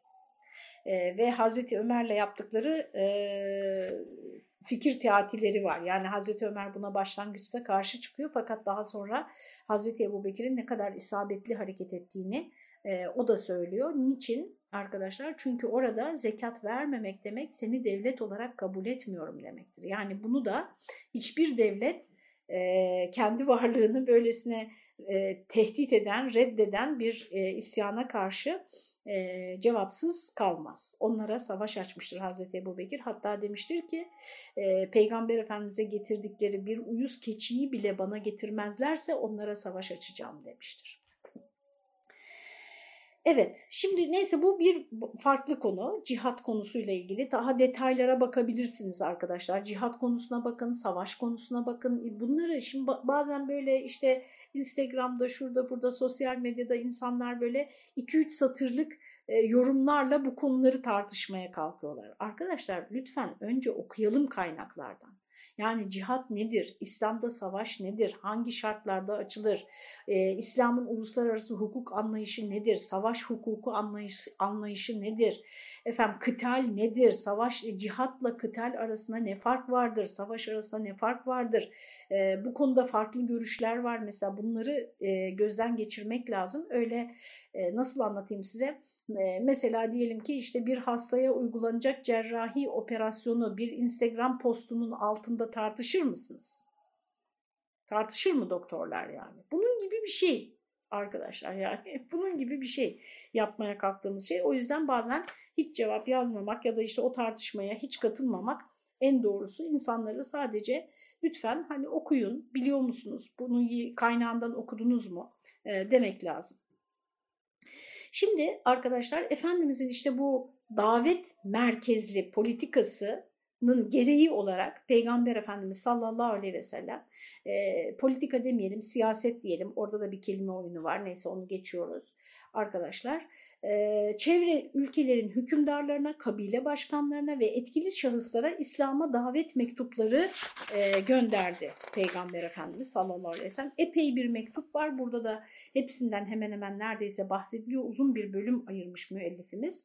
E, ve Hazreti Ömer'le yaptıkları e, fikir teatileri var. Yani Hazreti Ömer buna başlangıçta karşı çıkıyor fakat daha sonra Hazreti Ebu Bekir'in ne kadar isabetli hareket ettiğini e, o da söylüyor. Niçin arkadaşlar? Çünkü orada zekat vermemek demek seni devlet olarak kabul etmiyorum demektir. Yani bunu da hiçbir devlet e, kendi varlığını böylesine e, tehdit eden, reddeden bir e, isyana karşı e, cevapsız kalmaz. Onlara savaş açmıştır Hazreti Ebu Bekir. Hatta demiştir ki e, Peygamber Efendimiz'e getirdikleri bir uyuz keçiyi bile bana getirmezlerse onlara savaş açacağım demiştir. Evet, şimdi neyse bu bir farklı konu. Cihat konusuyla ilgili daha detaylara bakabilirsiniz arkadaşlar. Cihat konusuna bakın, savaş konusuna bakın. Bunları şimdi bazen böyle işte Instagram'da, şurada, burada, sosyal medyada insanlar böyle 2-3 satırlık e, yorumlarla bu konuları tartışmaya kalkıyorlar. Arkadaşlar lütfen önce okuyalım kaynaklardan. Yani cihat nedir? İslam'da savaş nedir? Hangi şartlarda açılır? Ee, İslam'ın uluslararası hukuk anlayışı nedir? Savaş hukuku anlayışı, anlayışı nedir? Efendim kıtal nedir? Savaş, cihatla kıtal arasında ne fark vardır? Savaş arasında ne fark vardır? Ee, bu konuda farklı görüşler var. Mesela bunları e, gözden geçirmek lazım. Öyle e, nasıl anlatayım size? Mesela diyelim ki işte bir hastaya uygulanacak cerrahi operasyonu bir Instagram postunun altında tartışır mısınız? Tartışır mı doktorlar yani? Bunun gibi bir şey arkadaşlar yani [LAUGHS] bunun gibi bir şey yapmaya kalktığımız şey. O yüzden bazen hiç cevap yazmamak ya da işte o tartışmaya hiç katılmamak en doğrusu insanları sadece lütfen hani okuyun biliyor musunuz bunu kaynağından okudunuz mu e, demek lazım. Şimdi arkadaşlar Efendimizin işte bu davet merkezli politikasının gereği olarak Peygamber Efendimiz sallallahu aleyhi ve sellem e, politika demeyelim siyaset diyelim orada da bir kelime oyunu var neyse onu geçiyoruz arkadaşlar çevre ülkelerin hükümdarlarına, kabile başkanlarına ve etkili şahıslara İslam'a davet mektupları gönderdi Peygamber Efendimiz sallallahu aleyhi ve sellem. Epey bir mektup var. Burada da hepsinden hemen hemen neredeyse bahsediliyor. Uzun bir bölüm ayırmış müellifimiz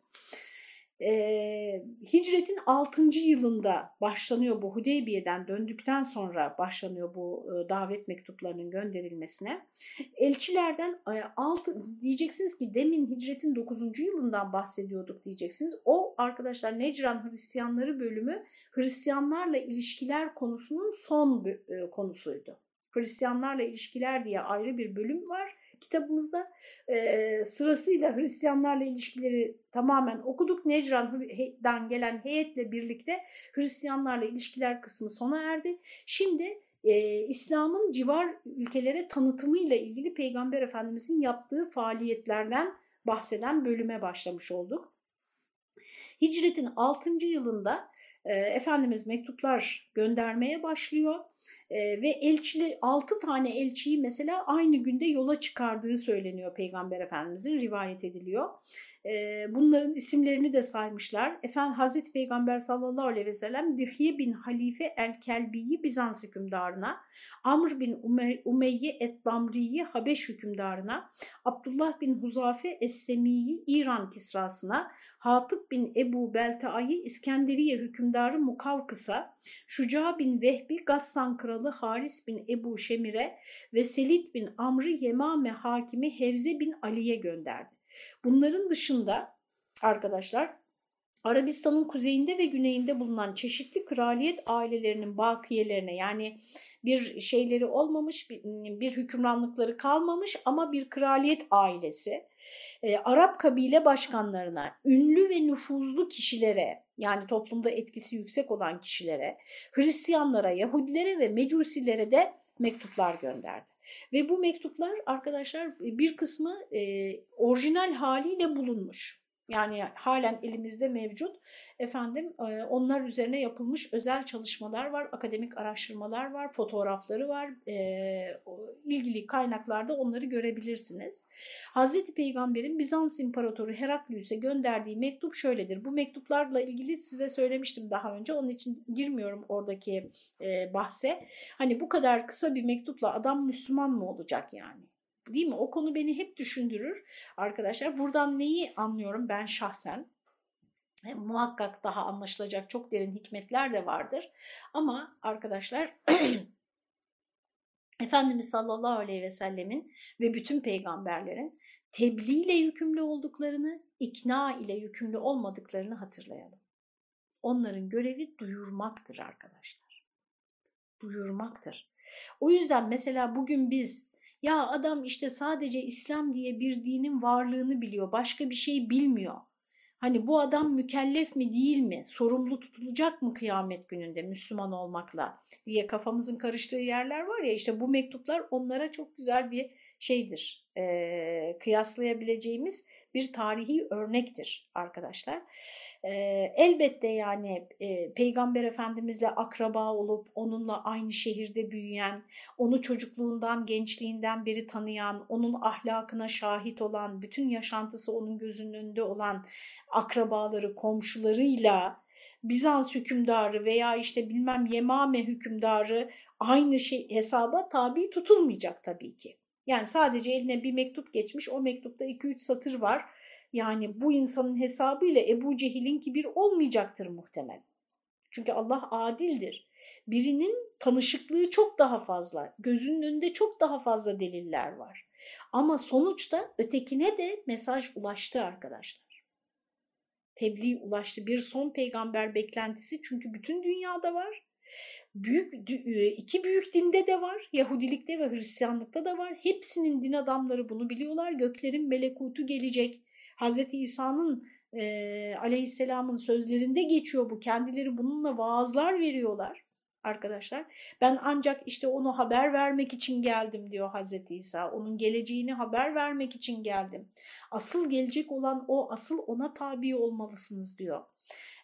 e, hicretin 6. yılında başlanıyor bu Hudeybiye'den döndükten sonra başlanıyor bu e, davet mektuplarının gönderilmesine. Elçilerden e, altı, diyeceksiniz ki demin hicretin 9. yılından bahsediyorduk diyeceksiniz. O arkadaşlar Necran Hristiyanları bölümü Hristiyanlarla ilişkiler konusunun son e, konusuydu. Hristiyanlarla ilişkiler diye ayrı bir bölüm var kitabımızda e, sırasıyla Hristiyanlarla ilişkileri tamamen okuduk. Necran'dan gelen heyetle birlikte Hristiyanlarla ilişkiler kısmı sona erdi. Şimdi e, İslam'ın civar ülkelere tanıtımıyla ilgili Peygamber Efendimizin yaptığı faaliyetlerden bahseden bölüme başlamış olduk. Hicretin 6. yılında e, Efendimiz mektuplar göndermeye başlıyor e, ve elçiler 6 tane elçiyi mesela aynı günde yola çıkardığı söyleniyor Peygamber Efendimizin rivayet ediliyor. E, bunların isimlerini de saymışlar. Efendim Hazreti Peygamber sallallahu aleyhi ve sellem Dihye bin Halife el-Kelbi'yi Bizans hükümdarına, Amr bin Umeyye et-Damri'yi Habeş hükümdarına, Abdullah bin Huzafe es-Semi'yi İran kisrasına, Hatip bin Ebu Belta'yı İskenderiye hükümdarı Mukavkıs'a, Şuca bin Vehbi Gassan kralı Haris bin Ebu Şemir'e ve Selid bin Amr'ı Yemame hakimi Hevze bin Ali'ye gönderdi. Bunların dışında arkadaşlar Arabistan'ın kuzeyinde ve güneyinde bulunan çeşitli kraliyet ailelerinin bakiyelerine yani bir şeyleri olmamış, bir, bir hükümranlıkları kalmamış ama bir kraliyet ailesi, e, Arap kabile başkanlarına, ünlü ve nüfuzlu kişilere yani toplumda etkisi yüksek olan kişilere, Hristiyanlara, Yahudilere ve Mecusilere de mektuplar gönderdi. Ve bu mektuplar arkadaşlar bir kısmı e, orijinal haliyle bulunmuş. Yani halen elimizde mevcut. Efendim e, onlar üzerine yapılmış özel çalışmalar var, akademik araştırmalar var, fotoğrafları var. E, ilgili kaynaklarda onları görebilirsiniz. Hazreti Peygamber'in Bizans İmparatoru Heraklius'e gönderdiği mektup şöyledir. Bu mektuplarla ilgili size söylemiştim daha önce. Onun için girmiyorum oradaki e, bahse. Hani bu kadar kısa bir mektupla adam Müslüman mı olacak yani? Değil mi? O konu beni hep düşündürür arkadaşlar. Buradan neyi anlıyorum ben şahsen? E, muhakkak daha anlaşılacak çok derin hikmetler de vardır. Ama arkadaşlar [CLEARS THROAT] Efendimiz sallallahu aleyhi ve sellemin ve bütün peygamberlerin tebliğ ile yükümlü olduklarını, ikna ile yükümlü olmadıklarını hatırlayalım. Onların görevi duyurmaktır arkadaşlar. Duyurmaktır. O yüzden mesela bugün biz ya adam işte sadece İslam diye bir dinin varlığını biliyor, başka bir şey bilmiyor. Hani bu adam mükellef mi değil mi, sorumlu tutulacak mı kıyamet gününde Müslüman olmakla diye kafamızın karıştığı yerler var ya işte bu mektuplar onlara çok güzel bir şeydir, e, kıyaslayabileceğimiz bir tarihi örnektir arkadaşlar. E, elbette yani e, Peygamber Efendimizle akraba olup onunla aynı şehirde büyüyen, onu çocukluğundan, gençliğinden beri tanıyan, onun ahlakına şahit olan, bütün yaşantısı onun gözünün önünde olan akrabaları, komşularıyla Bizans hükümdarı veya işte bilmem Yemame hükümdarı aynı şey hesaba tabi tutulmayacak tabii ki. Yani sadece eline bir mektup geçmiş, o mektupta 2-3 satır var yani bu insanın hesabıyla Ebu Cehil'inki bir olmayacaktır muhtemel. Çünkü Allah adildir. Birinin tanışıklığı çok daha fazla, gözünün önünde çok daha fazla deliller var. Ama sonuçta ötekine de mesaj ulaştı arkadaşlar. Tebliğ ulaştı. Bir son peygamber beklentisi çünkü bütün dünyada var. Büyük, e, iki büyük dinde de var. Yahudilikte ve Hristiyanlıkta da var. Hepsinin din adamları bunu biliyorlar. Göklerin melekutu gelecek. Hazreti İsa'nın e, aleyhisselamın sözlerinde geçiyor bu. Kendileri bununla vaazlar veriyorlar arkadaşlar. Ben ancak işte onu haber vermek için geldim diyor Hazreti İsa. Onun geleceğini haber vermek için geldim. Asıl gelecek olan o, asıl ona tabi olmalısınız diyor.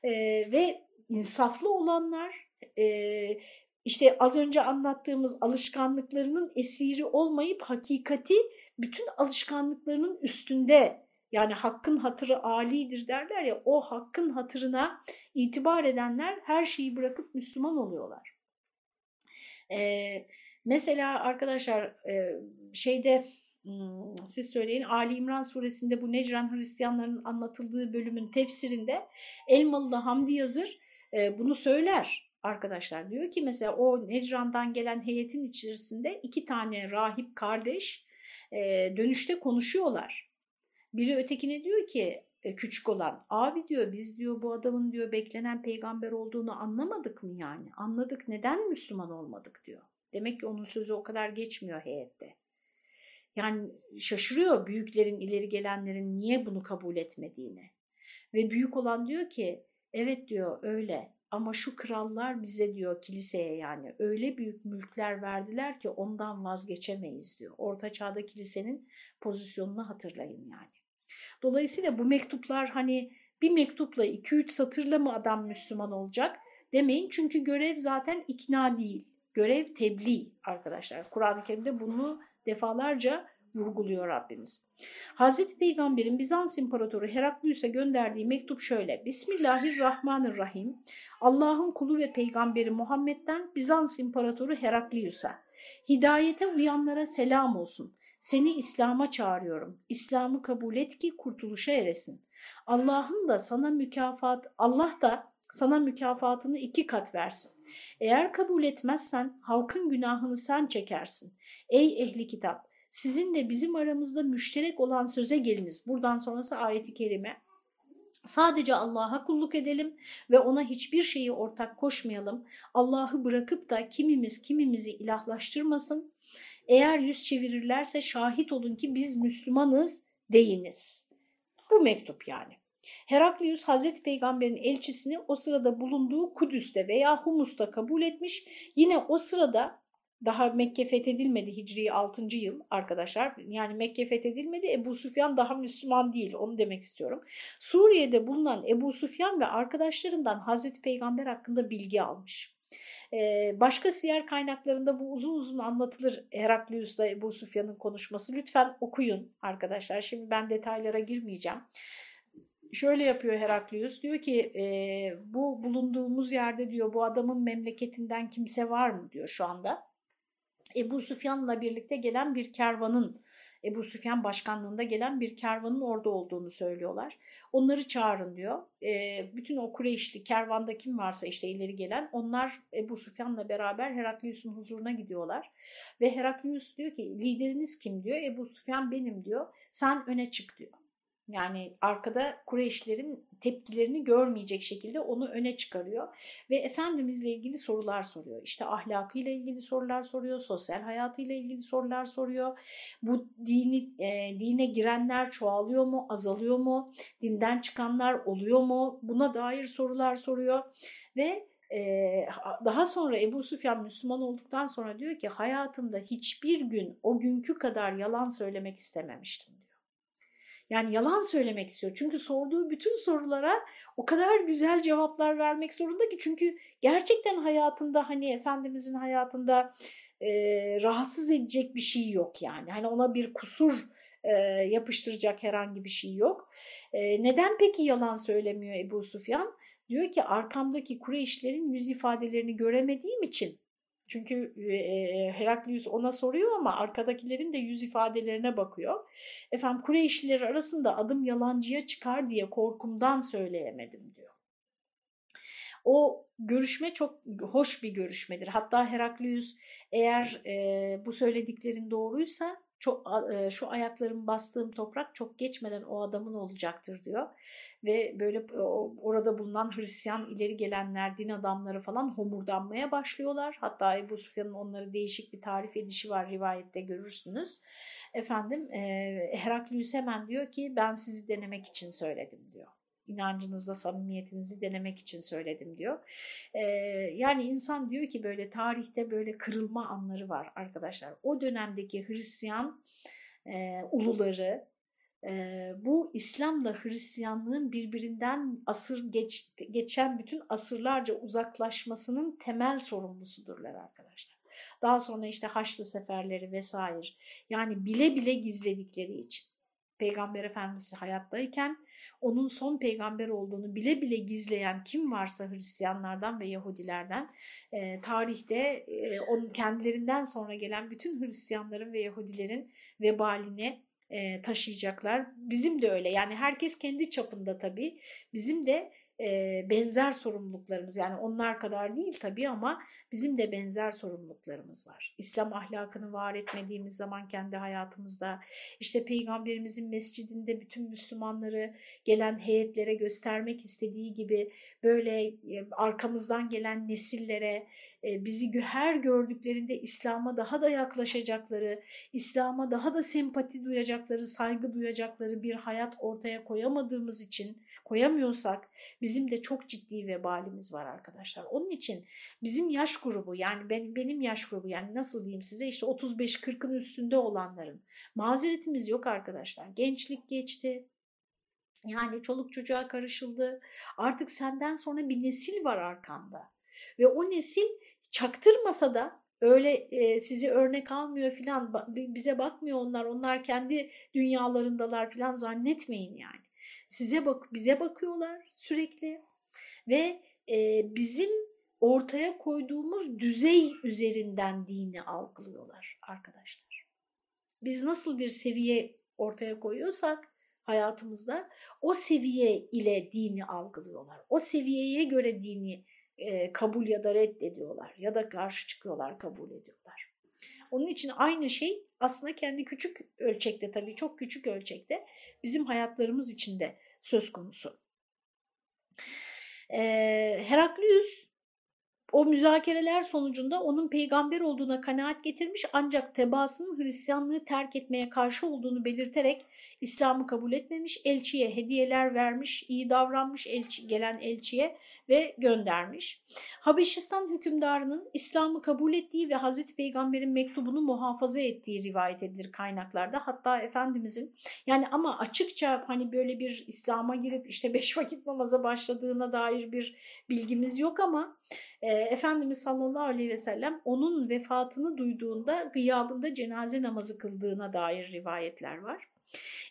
E, ve insaflı olanlar e, işte az önce anlattığımız alışkanlıklarının esiri olmayıp hakikati bütün alışkanlıklarının üstünde yani hakkın hatırı alidir derler ya o hakkın hatırına itibar edenler her şeyi bırakıp Müslüman oluyorlar. Ee, mesela arkadaşlar şeyde siz söyleyin Ali İmran suresinde bu Necran Hristiyanların anlatıldığı bölümün tefsirinde Elmalı'da Hamdi Yazır bunu söyler arkadaşlar. Diyor ki mesela o Necran'dan gelen heyetin içerisinde iki tane rahip kardeş dönüşte konuşuyorlar. Biri ötekine diyor ki e, küçük olan abi diyor biz diyor bu adamın diyor beklenen peygamber olduğunu anlamadık mı yani? Anladık neden Müslüman olmadık diyor. Demek ki onun sözü o kadar geçmiyor heyette. Yani şaşırıyor büyüklerin ileri gelenlerin niye bunu kabul etmediğini. Ve büyük olan diyor ki evet diyor öyle ama şu krallar bize diyor kiliseye yani öyle büyük mülkler verdiler ki ondan vazgeçemeyiz diyor. Orta çağda kilisenin pozisyonunu hatırlayın yani. Dolayısıyla bu mektuplar hani bir mektupla 2-3 satırla mı adam Müslüman olacak demeyin. Çünkü görev zaten ikna değil. Görev tebliğ arkadaşlar. Kur'an-ı Kerim'de bunu defalarca vurguluyor Rabbimiz. Hazreti Peygamber'in Bizans İmparatoru Heraklius'a gönderdiği mektup şöyle. Bismillahirrahmanirrahim. Allah'ın kulu ve peygamberi Muhammed'den Bizans İmparatoru Heraklius'a. Hidayete uyanlara selam olsun. Seni İslam'a çağırıyorum. İslam'ı kabul et ki kurtuluşa eresin. Allah'ın da sana mükafat, Allah da sana mükafatını iki kat versin. Eğer kabul etmezsen halkın günahını sen çekersin. Ey ehli kitap, sizin de bizim aramızda müşterek olan söze geliniz. Buradan sonrası ayeti kerime. Sadece Allah'a kulluk edelim ve ona hiçbir şeyi ortak koşmayalım. Allah'ı bırakıp da kimimiz kimimizi ilahlaştırmasın. Eğer yüz çevirirlerse şahit olun ki biz Müslümanız deyiniz. Bu mektup yani. Heraklius Hazreti Peygamber'in elçisini o sırada bulunduğu Kudüs'te veya Humus'ta kabul etmiş. Yine o sırada daha Mekke fethedilmedi Hicri 6. yıl arkadaşlar. Yani Mekke fethedilmedi. Ebu Süfyan daha Müslüman değil. Onu demek istiyorum. Suriye'de bulunan Ebu Süfyan ve arkadaşlarından Hazreti Peygamber hakkında bilgi almış. Ee, başka siyer kaynaklarında bu uzun uzun anlatılır Heraklius'la Ebu Süfyan'ın konuşması. Lütfen okuyun arkadaşlar. Şimdi ben detaylara girmeyeceğim şöyle yapıyor Heraklius diyor ki e, bu bulunduğumuz yerde diyor bu adamın memleketinden kimse var mı diyor şu anda. Ebu Süfyan'la birlikte gelen bir kervanın Ebu Süfyan başkanlığında gelen bir kervanın orada olduğunu söylüyorlar. Onları çağırın diyor. E, bütün o Kureyşli kervanda kim varsa işte ileri gelen onlar Ebu Süfyan'la beraber Heraklius'un huzuruna gidiyorlar. Ve Heraklius diyor ki lideriniz kim diyor. Ebu Süfyan benim diyor. Sen öne çık diyor. Yani arkada Kureyşlerin tepkilerini görmeyecek şekilde onu öne çıkarıyor ve Efendimizle ilgili sorular soruyor. İşte ahlakıyla ilgili sorular soruyor, sosyal hayatıyla ilgili sorular soruyor. Bu dini e, dine girenler çoğalıyor mu, azalıyor mu? Dinden çıkanlar oluyor mu? Buna dair sorular soruyor ve ee, daha sonra Ebu Süfyan Müslüman olduktan sonra diyor ki hayatımda hiçbir gün o günkü kadar yalan söylemek istememiştim. Yani yalan söylemek istiyor. Çünkü sorduğu bütün sorulara o kadar güzel cevaplar vermek zorunda ki. Çünkü gerçekten hayatında hani Efendimizin hayatında e, rahatsız edecek bir şey yok yani. Hani ona bir kusur e, yapıştıracak herhangi bir şey yok. E, neden peki yalan söylemiyor Ebu Sufyan? Diyor ki arkamdaki Kureyşlerin yüz ifadelerini göremediğim için çünkü e, Heraklius ona soruyor ama arkadakilerin de yüz ifadelerine bakıyor. Efendim Kureyşliler arasında adım yalancıya çıkar diye korkumdan söyleyemedim diyor. O görüşme çok hoş bir görüşmedir. Hatta Heraklius eğer e, bu söylediklerin doğruysa çok, e, şu ayaklarımı bastığım toprak çok geçmeden o adamın olacaktır diyor ve böyle orada bulunan Hristiyan ileri gelenler, din adamları falan homurdanmaya başlıyorlar. Hatta Ebu Sufyan'ın onları değişik bir tarif edişi var rivayette görürsünüz. Efendim e, Heraklius hemen diyor ki ben sizi denemek için söyledim diyor inancınızda samimiyetinizi denemek için söyledim diyor. Ee, yani insan diyor ki böyle tarihte böyle kırılma anları var arkadaşlar. O dönemdeki Hristiyan e, uluları, bu İslam'la Hristiyanlığın birbirinden asır geç, geçen bütün asırlarca uzaklaşmasının temel sorumlusudurlar arkadaşlar. Daha sonra işte Haçlı seferleri vesaire yani bile bile gizledikleri için. Peygamber Efendisi hayattayken onun son peygamber olduğunu bile bile gizleyen kim varsa Hristiyanlardan ve Yahudilerden e, tarihte e, onun kendilerinden sonra gelen bütün Hristiyanların ve Yahudilerin vebaline e, taşıyacaklar. Bizim de öyle yani herkes kendi çapında tabii. Bizim de benzer sorumluluklarımız yani onlar kadar değil tabii ama bizim de benzer sorumluluklarımız var. İslam ahlakını var etmediğimiz zaman kendi hayatımızda işte peygamberimizin mescidinde bütün Müslümanları gelen heyetlere göstermek istediği gibi böyle arkamızdan gelen nesillere bizi her gördüklerinde İslam'a daha da yaklaşacakları, İslam'a daha da sempati duyacakları, saygı duyacakları bir hayat ortaya koyamadığımız için, koyamıyorsak bizim de çok ciddi vebalimiz var arkadaşlar. Onun için bizim yaş grubu yani ben, benim yaş grubu yani nasıl diyeyim size işte 35-40'ın üstünde olanların mazeretimiz yok arkadaşlar. Gençlik geçti, yani çoluk çocuğa karışıldı. Artık senden sonra bir nesil var arkanda. Ve o nesil çaktırmasa da öyle e, sizi örnek almıyor filan bize bakmıyor onlar onlar kendi dünyalarındalar filan zannetmeyin yani. Size bak bize bakıyorlar sürekli ve e, bizim ortaya koyduğumuz düzey üzerinden dini algılıyorlar arkadaşlar. Biz nasıl bir seviye ortaya koyuyorsak hayatımızda o seviye ile dini algılıyorlar. O seviyeye göre dini e, kabul ya da reddediyorlar ya da karşı çıkıyorlar kabul ediyorlar. Onun için aynı şey aslında kendi küçük ölçekte tabii çok küçük ölçekte bizim hayatlarımız içinde söz konusu. Heraklius o müzakereler sonucunda onun peygamber olduğuna kanaat getirmiş ancak tebaasının Hristiyanlığı terk etmeye karşı olduğunu belirterek İslam'ı kabul etmemiş, elçiye hediyeler vermiş, iyi davranmış elçi, gelen elçiye ve göndermiş. Habeşistan hükümdarının İslam'ı kabul ettiği ve Hazreti Peygamber'in mektubunu muhafaza ettiği rivayet edilir kaynaklarda. Hatta Efendimizin yani ama açıkça hani böyle bir İslam'a girip işte beş vakit namaza başladığına dair bir bilgimiz yok ama e, Efendimiz sallallahu aleyhi ve sellem onun vefatını duyduğunda gıyabında cenaze namazı kıldığına dair rivayetler var.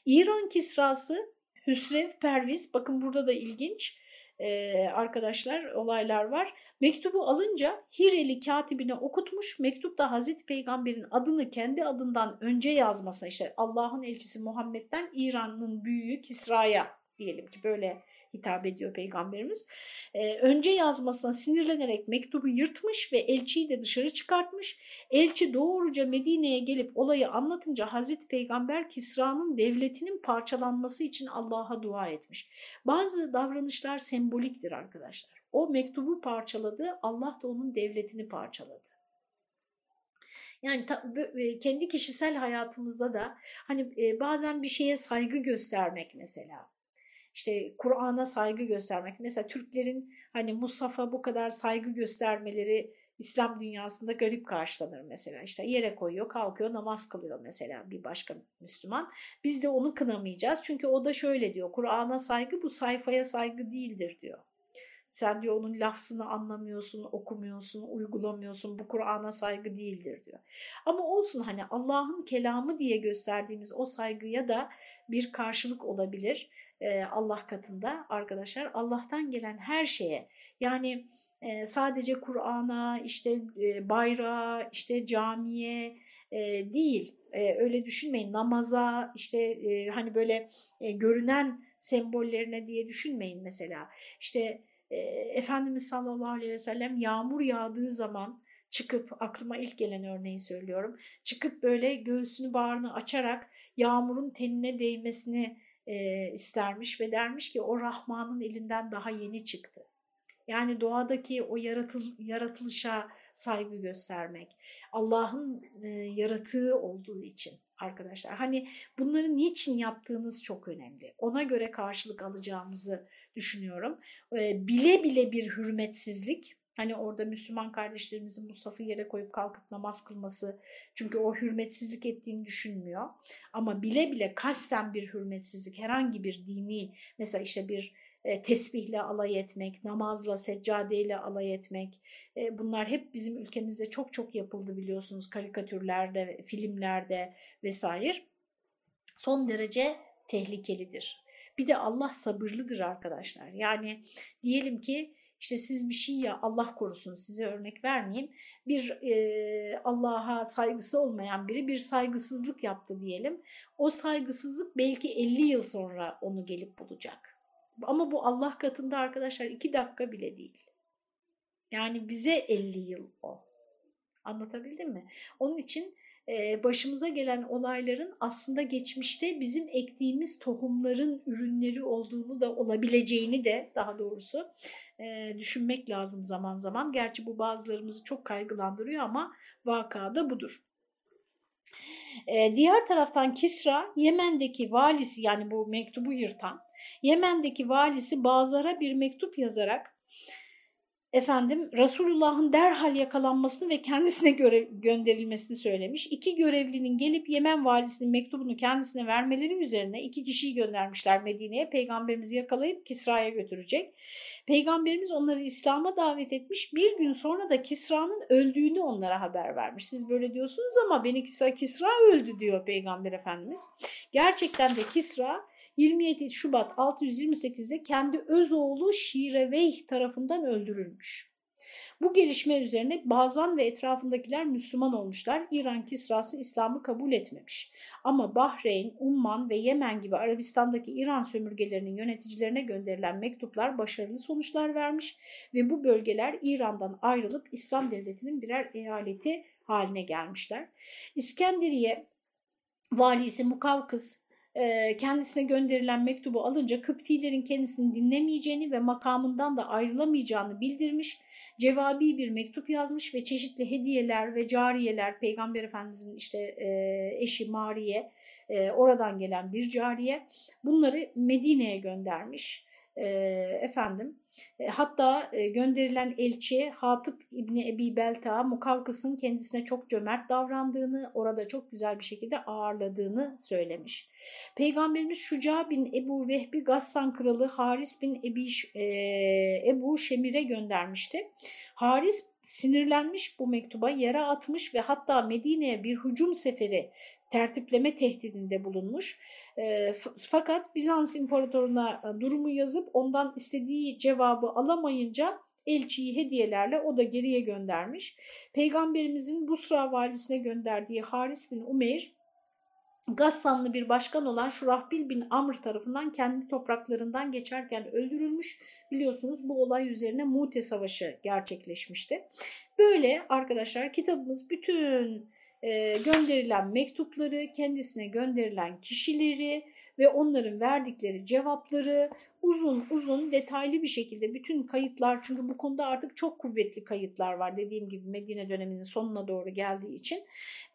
İran Kisrası Hüsrev Perviz bakın burada da ilginç e, arkadaşlar olaylar var. Mektubu alınca Hireli katibine okutmuş. Mektupta Hazreti Peygamber'in adını kendi adından önce yazmasına işte Allah'ın elçisi Muhammed'den İran'ın büyüğü Kisra'ya diyelim ki böyle hitap ediyor Peygamberimiz. Ee, önce yazmasına sinirlenerek mektubu yırtmış ve elçiyi de dışarı çıkartmış. Elçi doğruca Medine'ye gelip olayı anlatınca Hazreti Peygamber Kisra'nın devletinin parçalanması için Allah'a dua etmiş. Bazı davranışlar semboliktir arkadaşlar. O mektubu parçaladı, Allah da onun devletini parçaladı. Yani e, kendi kişisel hayatımızda da hani e, bazen bir şeye saygı göstermek mesela işte Kur'an'a saygı göstermek. Mesela Türklerin hani Musaf'a bu kadar saygı göstermeleri İslam dünyasında garip karşılanır mesela. İşte yere koyuyor, kalkıyor, namaz kılıyor mesela bir başka Müslüman. Biz de onu kınamayacağız. Çünkü o da şöyle diyor. Kur'an'a saygı bu sayfaya saygı değildir diyor. Sen diyor onun lafzını anlamıyorsun, okumuyorsun, uygulamıyorsun. Bu Kur'an'a saygı değildir diyor. Ama olsun hani Allah'ın kelamı diye gösterdiğimiz o saygıya da bir karşılık olabilir. Allah katında arkadaşlar. Allah'tan gelen her şeye yani sadece Kur'an'a işte bayrağa işte camiye değil öyle düşünmeyin. Namaza işte hani böyle görünen sembollerine diye düşünmeyin mesela. İşte Efendimiz sallallahu aleyhi ve sellem yağmur yağdığı zaman çıkıp aklıma ilk gelen örneği söylüyorum. Çıkıp böyle göğsünü bağrını açarak yağmurun tenine değmesini e, istermiş ve dermiş ki o Rahman'ın elinden daha yeni çıktı. Yani doğadaki o yaratıl, yaratılışa saygı göstermek, Allah'ın e, yaratığı olduğu için arkadaşlar. Hani bunları niçin yaptığınız çok önemli. Ona göre karşılık alacağımızı düşünüyorum. E, bile bile bir hürmetsizlik, Hani orada Müslüman kardeşlerimizin Musaf'ı yere koyup kalkıp namaz kılması çünkü o hürmetsizlik ettiğini düşünmüyor. Ama bile bile kasten bir hürmetsizlik herhangi bir dini mesela işte bir e, tesbihle alay etmek, namazla, seccadeyle alay etmek e, bunlar hep bizim ülkemizde çok çok yapıldı biliyorsunuz karikatürlerde, filmlerde vesaire. Son derece tehlikelidir. Bir de Allah sabırlıdır arkadaşlar. Yani diyelim ki işte siz bir şey ya Allah korusun size örnek vermeyeyim bir e, Allah'a saygısı olmayan biri bir saygısızlık yaptı diyelim. O saygısızlık belki 50 yıl sonra onu gelip bulacak. Ama bu Allah katında arkadaşlar iki dakika bile değil. Yani bize 50 yıl o. Anlatabildim mi? Onun için başımıza gelen olayların aslında geçmişte bizim ektiğimiz tohumların ürünleri olduğunu da olabileceğini de daha doğrusu düşünmek lazım zaman zaman. Gerçi bu bazılarımızı çok kaygılandırıyor ama vakada budur. Diğer taraftan Kisra Yemen'deki valisi yani bu mektubu yırtan Yemen'deki valisi Bazar'a bir mektup yazarak efendim Resulullah'ın derhal yakalanmasını ve kendisine göre gönderilmesini söylemiş. İki görevlinin gelip Yemen valisinin mektubunu kendisine vermeleri üzerine iki kişiyi göndermişler Medine'ye. Peygamberimizi yakalayıp Kisra'ya götürecek. Peygamberimiz onları İslam'a davet etmiş. Bir gün sonra da Kisra'nın öldüğünü onlara haber vermiş. Siz böyle diyorsunuz ama beni Kisra, Kisra öldü diyor Peygamber Efendimiz. Gerçekten de Kisra 27 Şubat 628'de kendi öz oğlu Şireveyh tarafından öldürülmüş. Bu gelişme üzerine Bazan ve etrafındakiler Müslüman olmuşlar. İran Kisrası İslam'ı kabul etmemiş. Ama Bahreyn, Umman ve Yemen gibi Arabistan'daki İran sömürgelerinin yöneticilerine gönderilen mektuplar başarılı sonuçlar vermiş ve bu bölgeler İran'dan ayrılıp İslam devletinin birer eyaleti haline gelmişler. İskenderiye valisi Mukavkıs e, kendisine gönderilen mektubu alınca Kıptilerin kendisini dinlemeyeceğini ve makamından da ayrılamayacağını bildirmiş. Cevabi bir mektup yazmış ve çeşitli hediyeler ve cariyeler, Peygamber Efendimizin işte e, eşi Mariye, e, oradan gelen bir cariye bunları Medine'ye göndermiş. Efendim hatta e, gönderilen elçi Hatip İbni Ebi Belta Mukavkıs'ın kendisine çok cömert davrandığını, orada çok güzel bir şekilde ağırladığını söylemiş. Peygamberimiz Şuca bin Ebu Vehbi Gassan kralı Haris bin Ebi, e, Ebu Şemir'e göndermişti. Haris sinirlenmiş bu mektuba yere atmış ve hatta Medine'ye bir hücum seferi tertipleme tehdidinde bulunmuş. E, fakat Bizans imparatoruna e, durumu yazıp ondan istediği cevabı alamayınca elçiyi hediyelerle o da geriye göndermiş. Peygamberimizin Busra valisine gönderdiği Haris bin Umeyr, Gassanlı bir başkan olan Şurahbil bin Amr tarafından kendi topraklarından geçerken öldürülmüş. Biliyorsunuz bu olay üzerine Mute Savaşı gerçekleşmişti. Böyle arkadaşlar kitabımız bütün gönderilen mektupları, kendisine gönderilen kişileri ve onların verdikleri cevapları uzun uzun detaylı bir şekilde bütün kayıtlar çünkü bu konuda artık çok kuvvetli kayıtlar var dediğim gibi Medine döneminin sonuna doğru geldiği için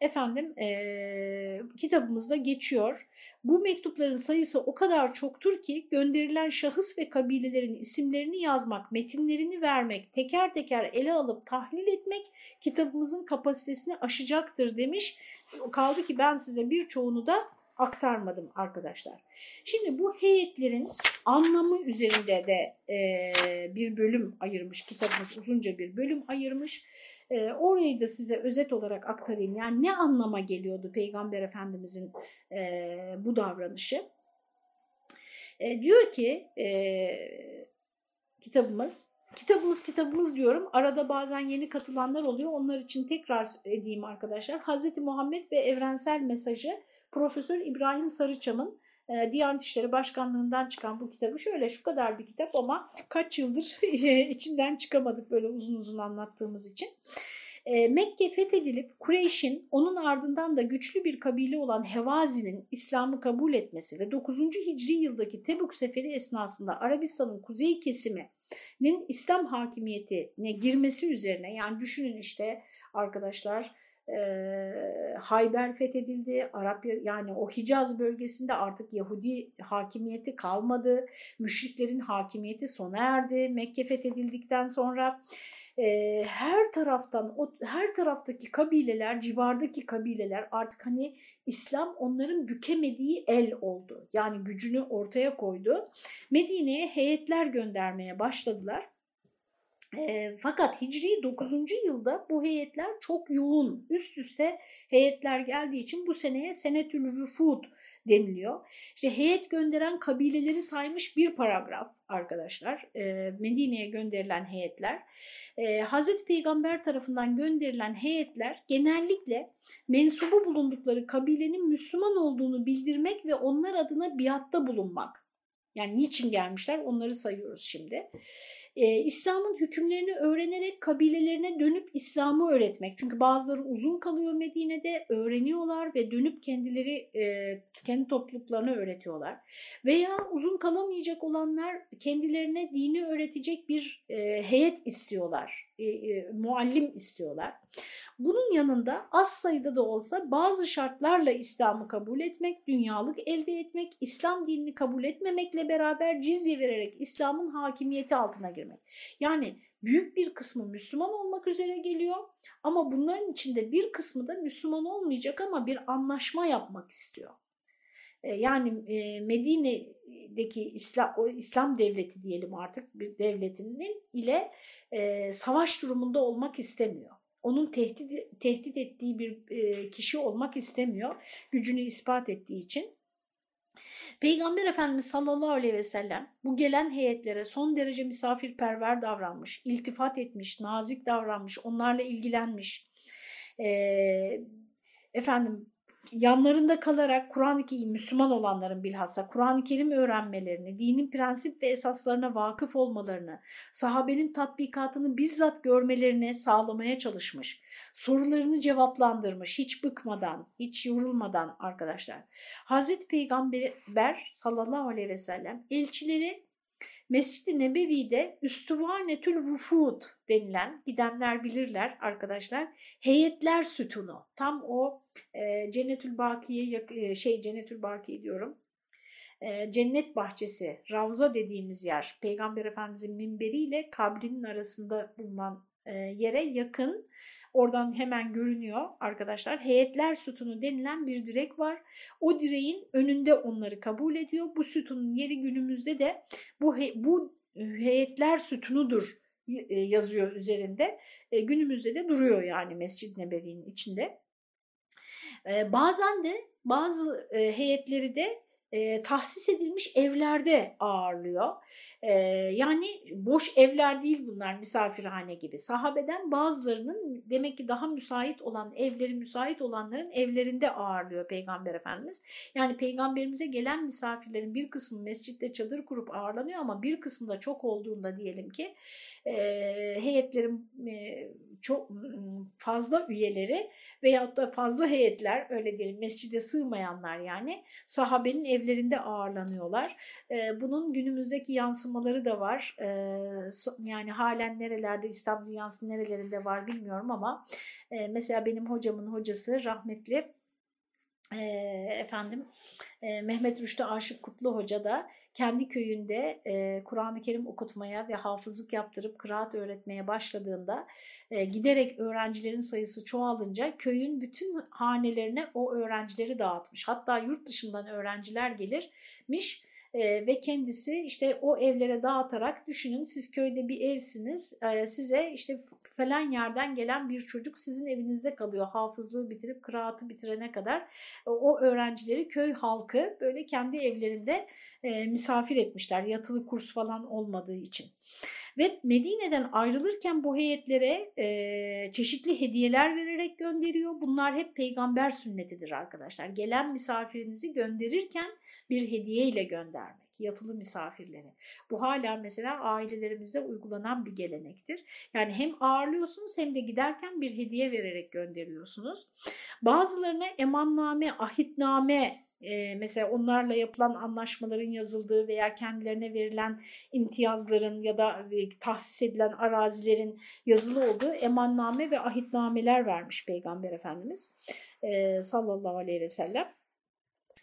efendim e, kitabımızda geçiyor. Bu mektupların sayısı o kadar çoktur ki gönderilen şahıs ve kabilelerin isimlerini yazmak, metinlerini vermek, teker teker ele alıp tahlil etmek kitabımızın kapasitesini aşacaktır demiş. Kaldı ki ben size birçoğunu da aktarmadım arkadaşlar. Şimdi bu heyetlerin anlamı üzerinde de e, bir bölüm ayırmış. Kitabımız uzunca bir bölüm ayırmış. E, orayı da size özet olarak aktarayım. Yani ne anlama geliyordu Peygamber Efendimizin e, bu davranışı? E, diyor ki e, kitabımız, kitabımız kitabımız diyorum. Arada bazen yeni katılanlar oluyor. Onlar için tekrar edeyim arkadaşlar. Hazreti Muhammed ve Evrensel Mesajı Profesör İbrahim Sarıçam'ın e, Diyanet İşleri Başkanlığı'ndan çıkan bu kitabı şöyle şu kadar bir kitap ama kaç yıldır [LAUGHS] içinden çıkamadık böyle uzun uzun anlattığımız için. E, Mekke fethedilip Kureyş'in onun ardından da güçlü bir kabile olan Hevazi'nin İslam'ı kabul etmesi ve 9. Hicri yıldaki Tebuk seferi esnasında Arabistan'ın kuzey kesiminin İslam hakimiyetine girmesi üzerine yani düşünün işte arkadaşlar e, Hayber fethedildi. Arap yani o Hicaz bölgesinde artık Yahudi hakimiyeti kalmadı. Müşriklerin hakimiyeti sona erdi. Mekke fethedildikten sonra e, her taraftan o her taraftaki kabileler, civardaki kabileler artık hani İslam onların bükemediği el oldu. Yani gücünü ortaya koydu. Medine'ye heyetler göndermeye başladılar. E, fakat Hicri 9. yılda bu heyetler çok yoğun, üst üste heyetler geldiği için bu seneye Senetül Vüfud deniliyor. İşte heyet gönderen kabileleri saymış bir paragraf arkadaşlar. E, Medine'ye gönderilen heyetler. E, Hazreti Peygamber tarafından gönderilen heyetler genellikle mensubu bulundukları kabilenin Müslüman olduğunu bildirmek ve onlar adına biatta bulunmak. Yani niçin gelmişler onları sayıyoruz şimdi e, İslam'ın hükümlerini öğrenerek kabilelerine dönüp İslam'ı öğretmek. Çünkü bazıları uzun kalıyor Medine'de öğreniyorlar ve dönüp kendileri e, kendi topluluklarını öğretiyorlar. Veya uzun kalamayacak olanlar kendilerine dini öğretecek bir e, heyet istiyorlar, e, e, muallim istiyorlar. Bunun yanında az sayıda da olsa bazı şartlarla İslam'ı kabul etmek, dünyalık elde etmek, İslam dinini kabul etmemekle beraber cizye vererek İslam'ın hakimiyeti altına girmek. Yani büyük bir kısmı Müslüman olmak üzere geliyor ama bunların içinde bir kısmı da Müslüman olmayacak ama bir anlaşma yapmak istiyor. E, yani e, Medine'deki İslam, İslam devleti diyelim artık bir devletinin ile e, savaş durumunda olmak istemiyor onun tehdit, tehdit ettiği bir e, kişi olmak istemiyor. Gücünü ispat ettiği için. Peygamber Efendimiz sallallahu aleyhi ve sellem bu gelen heyetlere son derece misafirperver davranmış, iltifat etmiş, nazik davranmış, onlarla ilgilenmiş. E, efendim yanlarında kalarak Kur'an-ı Kerim Müslüman olanların bilhassa Kur'an-ı Kerim öğrenmelerini, dinin prensip ve esaslarına vakıf olmalarını, sahabenin tatbikatını bizzat görmelerini sağlamaya çalışmış. Sorularını cevaplandırmış hiç bıkmadan, hiç yorulmadan arkadaşlar. Hazreti Peygamber sallallahu aleyhi ve sellem elçileri Mescid-i Nebevi'de Üstüvanetül Vufud denilen, gidenler bilirler arkadaşlar, heyetler sütunu. Tam o e, Cennetül Bakiye, e, şey Cennetül Bakiye diyorum, e, cennet bahçesi, Ravza dediğimiz yer, Peygamber Efendimizin minberiyle kabrinin arasında bulunan yere yakın Oradan hemen görünüyor arkadaşlar. Heyetler sütunu denilen bir direk var. O direğin önünde onları kabul ediyor. Bu sütunun yeri günümüzde de bu, he, bu heyetler sütunudur e, yazıyor üzerinde. E, günümüzde de duruyor yani Mescid-i Nebevi'nin içinde. E, bazen de bazı e, heyetleri de e, tahsis edilmiş evlerde ağırlıyor. E, yani boş evler değil bunlar misafirhane gibi. Sahabeden bazılarının demek ki daha müsait olan evleri müsait olanların evlerinde ağırlıyor Peygamber Efendimiz. Yani Peygamberimize gelen misafirlerin bir kısmı mescitte çadır kurup ağırlanıyor ama bir kısmı da çok olduğunda diyelim ki e, heyetlerin e, çok fazla üyeleri veyahut da fazla heyetler öyle diyelim mescide sığmayanlar yani sahabenin evlerinde ağırlanıyorlar. E, bunun günümüzdeki yansımaları da var. E, yani halen nerelerde İslam dünyasının nerelerinde var bilmiyorum ama e, mesela benim hocamın hocası rahmetli e, efendim e, Mehmet Rüştü Aşık Kutlu Hoca da kendi köyünde e, Kur'an-ı Kerim okutmaya ve hafızlık yaptırıp kıraat öğretmeye başladığında e, giderek öğrencilerin sayısı çoğalınca köyün bütün hanelerine o öğrencileri dağıtmış. Hatta yurt dışından öğrenciler gelirmiş e, ve kendisi işte o evlere dağıtarak düşünün siz köyde bir evsiniz e, size işte falan yerden gelen bir çocuk sizin evinizde kalıyor. Hafızlığı bitirip kıraatı bitirene kadar e, o öğrencileri köy halkı böyle kendi evlerinde e, misafir etmişler. Yatılı kurs falan olmadığı için. Ve Medine'den ayrılırken bu heyetlere e, çeşitli hediyeler vererek gönderiyor. Bunlar hep peygamber sünnetidir arkadaşlar. Gelen misafirinizi gönderirken bir hediye ile göndermek yatılı misafirleri. Bu hala mesela ailelerimizde uygulanan bir gelenektir. Yani hem ağırlıyorsunuz hem de giderken bir hediye vererek gönderiyorsunuz. Bazılarına emanname, ahitname e, mesela onlarla yapılan anlaşmaların yazıldığı veya kendilerine verilen imtiyazların ya da e, tahsis edilen arazilerin yazılı olduğu emanname ve ahitnameler vermiş Peygamber Efendimiz e, sallallahu aleyhi ve sellem.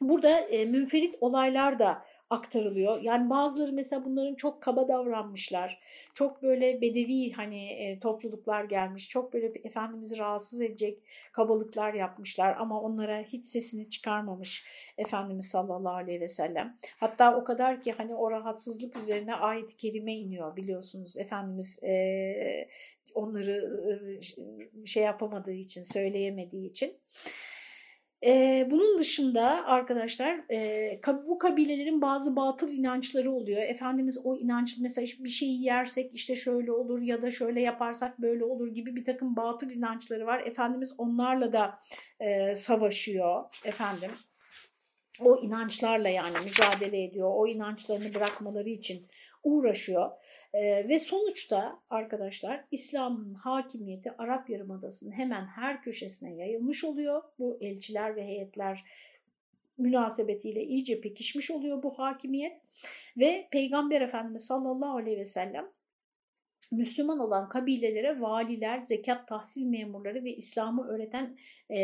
Burada e, münferit olaylar da aktarılıyor. Yani bazıları mesela bunların çok kaba davranmışlar. Çok böyle bedevi hani e, topluluklar gelmiş. Çok böyle Efendimiz'i rahatsız edecek kabalıklar yapmışlar ama onlara hiç sesini çıkarmamış Efendimiz sallallahu aleyhi ve sellem. Hatta o kadar ki hani o rahatsızlık üzerine ayet-i kerime iniyor biliyorsunuz. Efendimiz e, onları e, şey yapamadığı için, söyleyemediği için. Ee, bunun dışında arkadaşlar e, bu kabilelerin bazı batıl inançları oluyor. Efendimiz o inanç mesela bir şeyi yersek işte şöyle olur ya da şöyle yaparsak böyle olur gibi bir takım batıl inançları var. Efendimiz onlarla da e, savaşıyor efendim. O inançlarla yani mücadele ediyor. O inançlarını bırakmaları için uğraşıyor. Ee, ve sonuçta arkadaşlar İslam'ın hakimiyeti Arap Yarımadası'nın hemen her köşesine yayılmış oluyor. Bu elçiler ve heyetler münasebetiyle iyice pekişmiş oluyor bu hakimiyet. Ve Peygamber Efendimiz sallallahu aleyhi ve sellem Müslüman olan kabilelere valiler, zekat tahsil memurları ve İslam'ı öğreten e,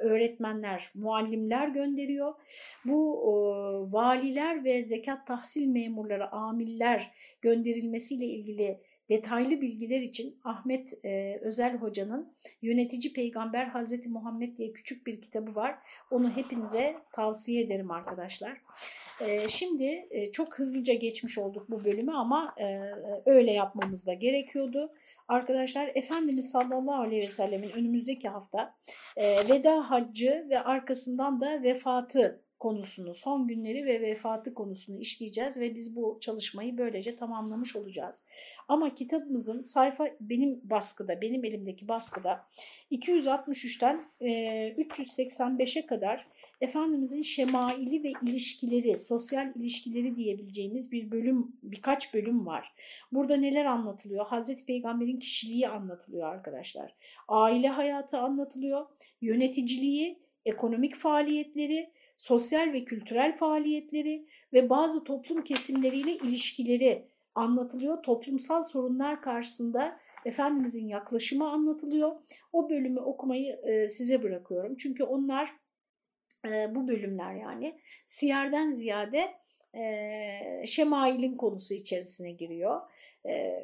öğretmenler, muallimler gönderiyor. Bu e, valiler ve zekat tahsil memurları, amiller gönderilmesiyle ilgili detaylı bilgiler için Ahmet e, Özel Hoca'nın Yönetici Peygamber Hazreti Muhammed diye küçük bir kitabı var. Onu hepinize tavsiye ederim arkadaşlar. E, şimdi e, çok hızlıca geçmiş olduk bu bölümü ama e, öyle yapmamız da gerekiyordu. Arkadaşlar Efendimiz sallallahu aleyhi ve sellemin önümüzdeki hafta e, veda haccı ve arkasından da vefatı konusunu, son günleri ve vefatı konusunu işleyeceğiz ve biz bu çalışmayı böylece tamamlamış olacağız. Ama kitabımızın sayfa benim baskıda, benim elimdeki baskıda 263'ten 385'e kadar Efendimizin şemaili ve ilişkileri, sosyal ilişkileri diyebileceğimiz bir bölüm, birkaç bölüm var. Burada neler anlatılıyor? Hazreti Peygamber'in kişiliği anlatılıyor arkadaşlar. Aile hayatı anlatılıyor, yöneticiliği, ekonomik faaliyetleri, sosyal ve kültürel faaliyetleri ve bazı toplum kesimleriyle ilişkileri anlatılıyor. Toplumsal sorunlar karşısında Efendimizin yaklaşımı anlatılıyor. O bölümü okumayı e, size bırakıyorum. Çünkü onlar e, bu bölümler yani siyerden ziyade e, şemailin konusu içerisine giriyor. E,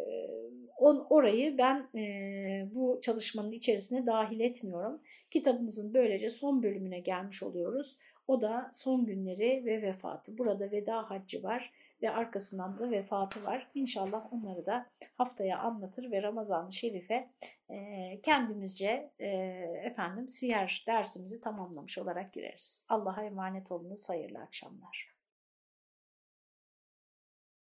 on, orayı ben e, bu çalışmanın içerisine dahil etmiyorum. Kitabımızın böylece son bölümüne gelmiş oluyoruz. O da son günleri ve vefatı. Burada veda haccı var ve arkasından da vefatı var. İnşallah onları da haftaya anlatır ve Ramazan-ı Şerif'e e, kendimizce e, efendim siyer dersimizi tamamlamış olarak gireriz. Allah'a emanet olunuz. Hayırlı akşamlar.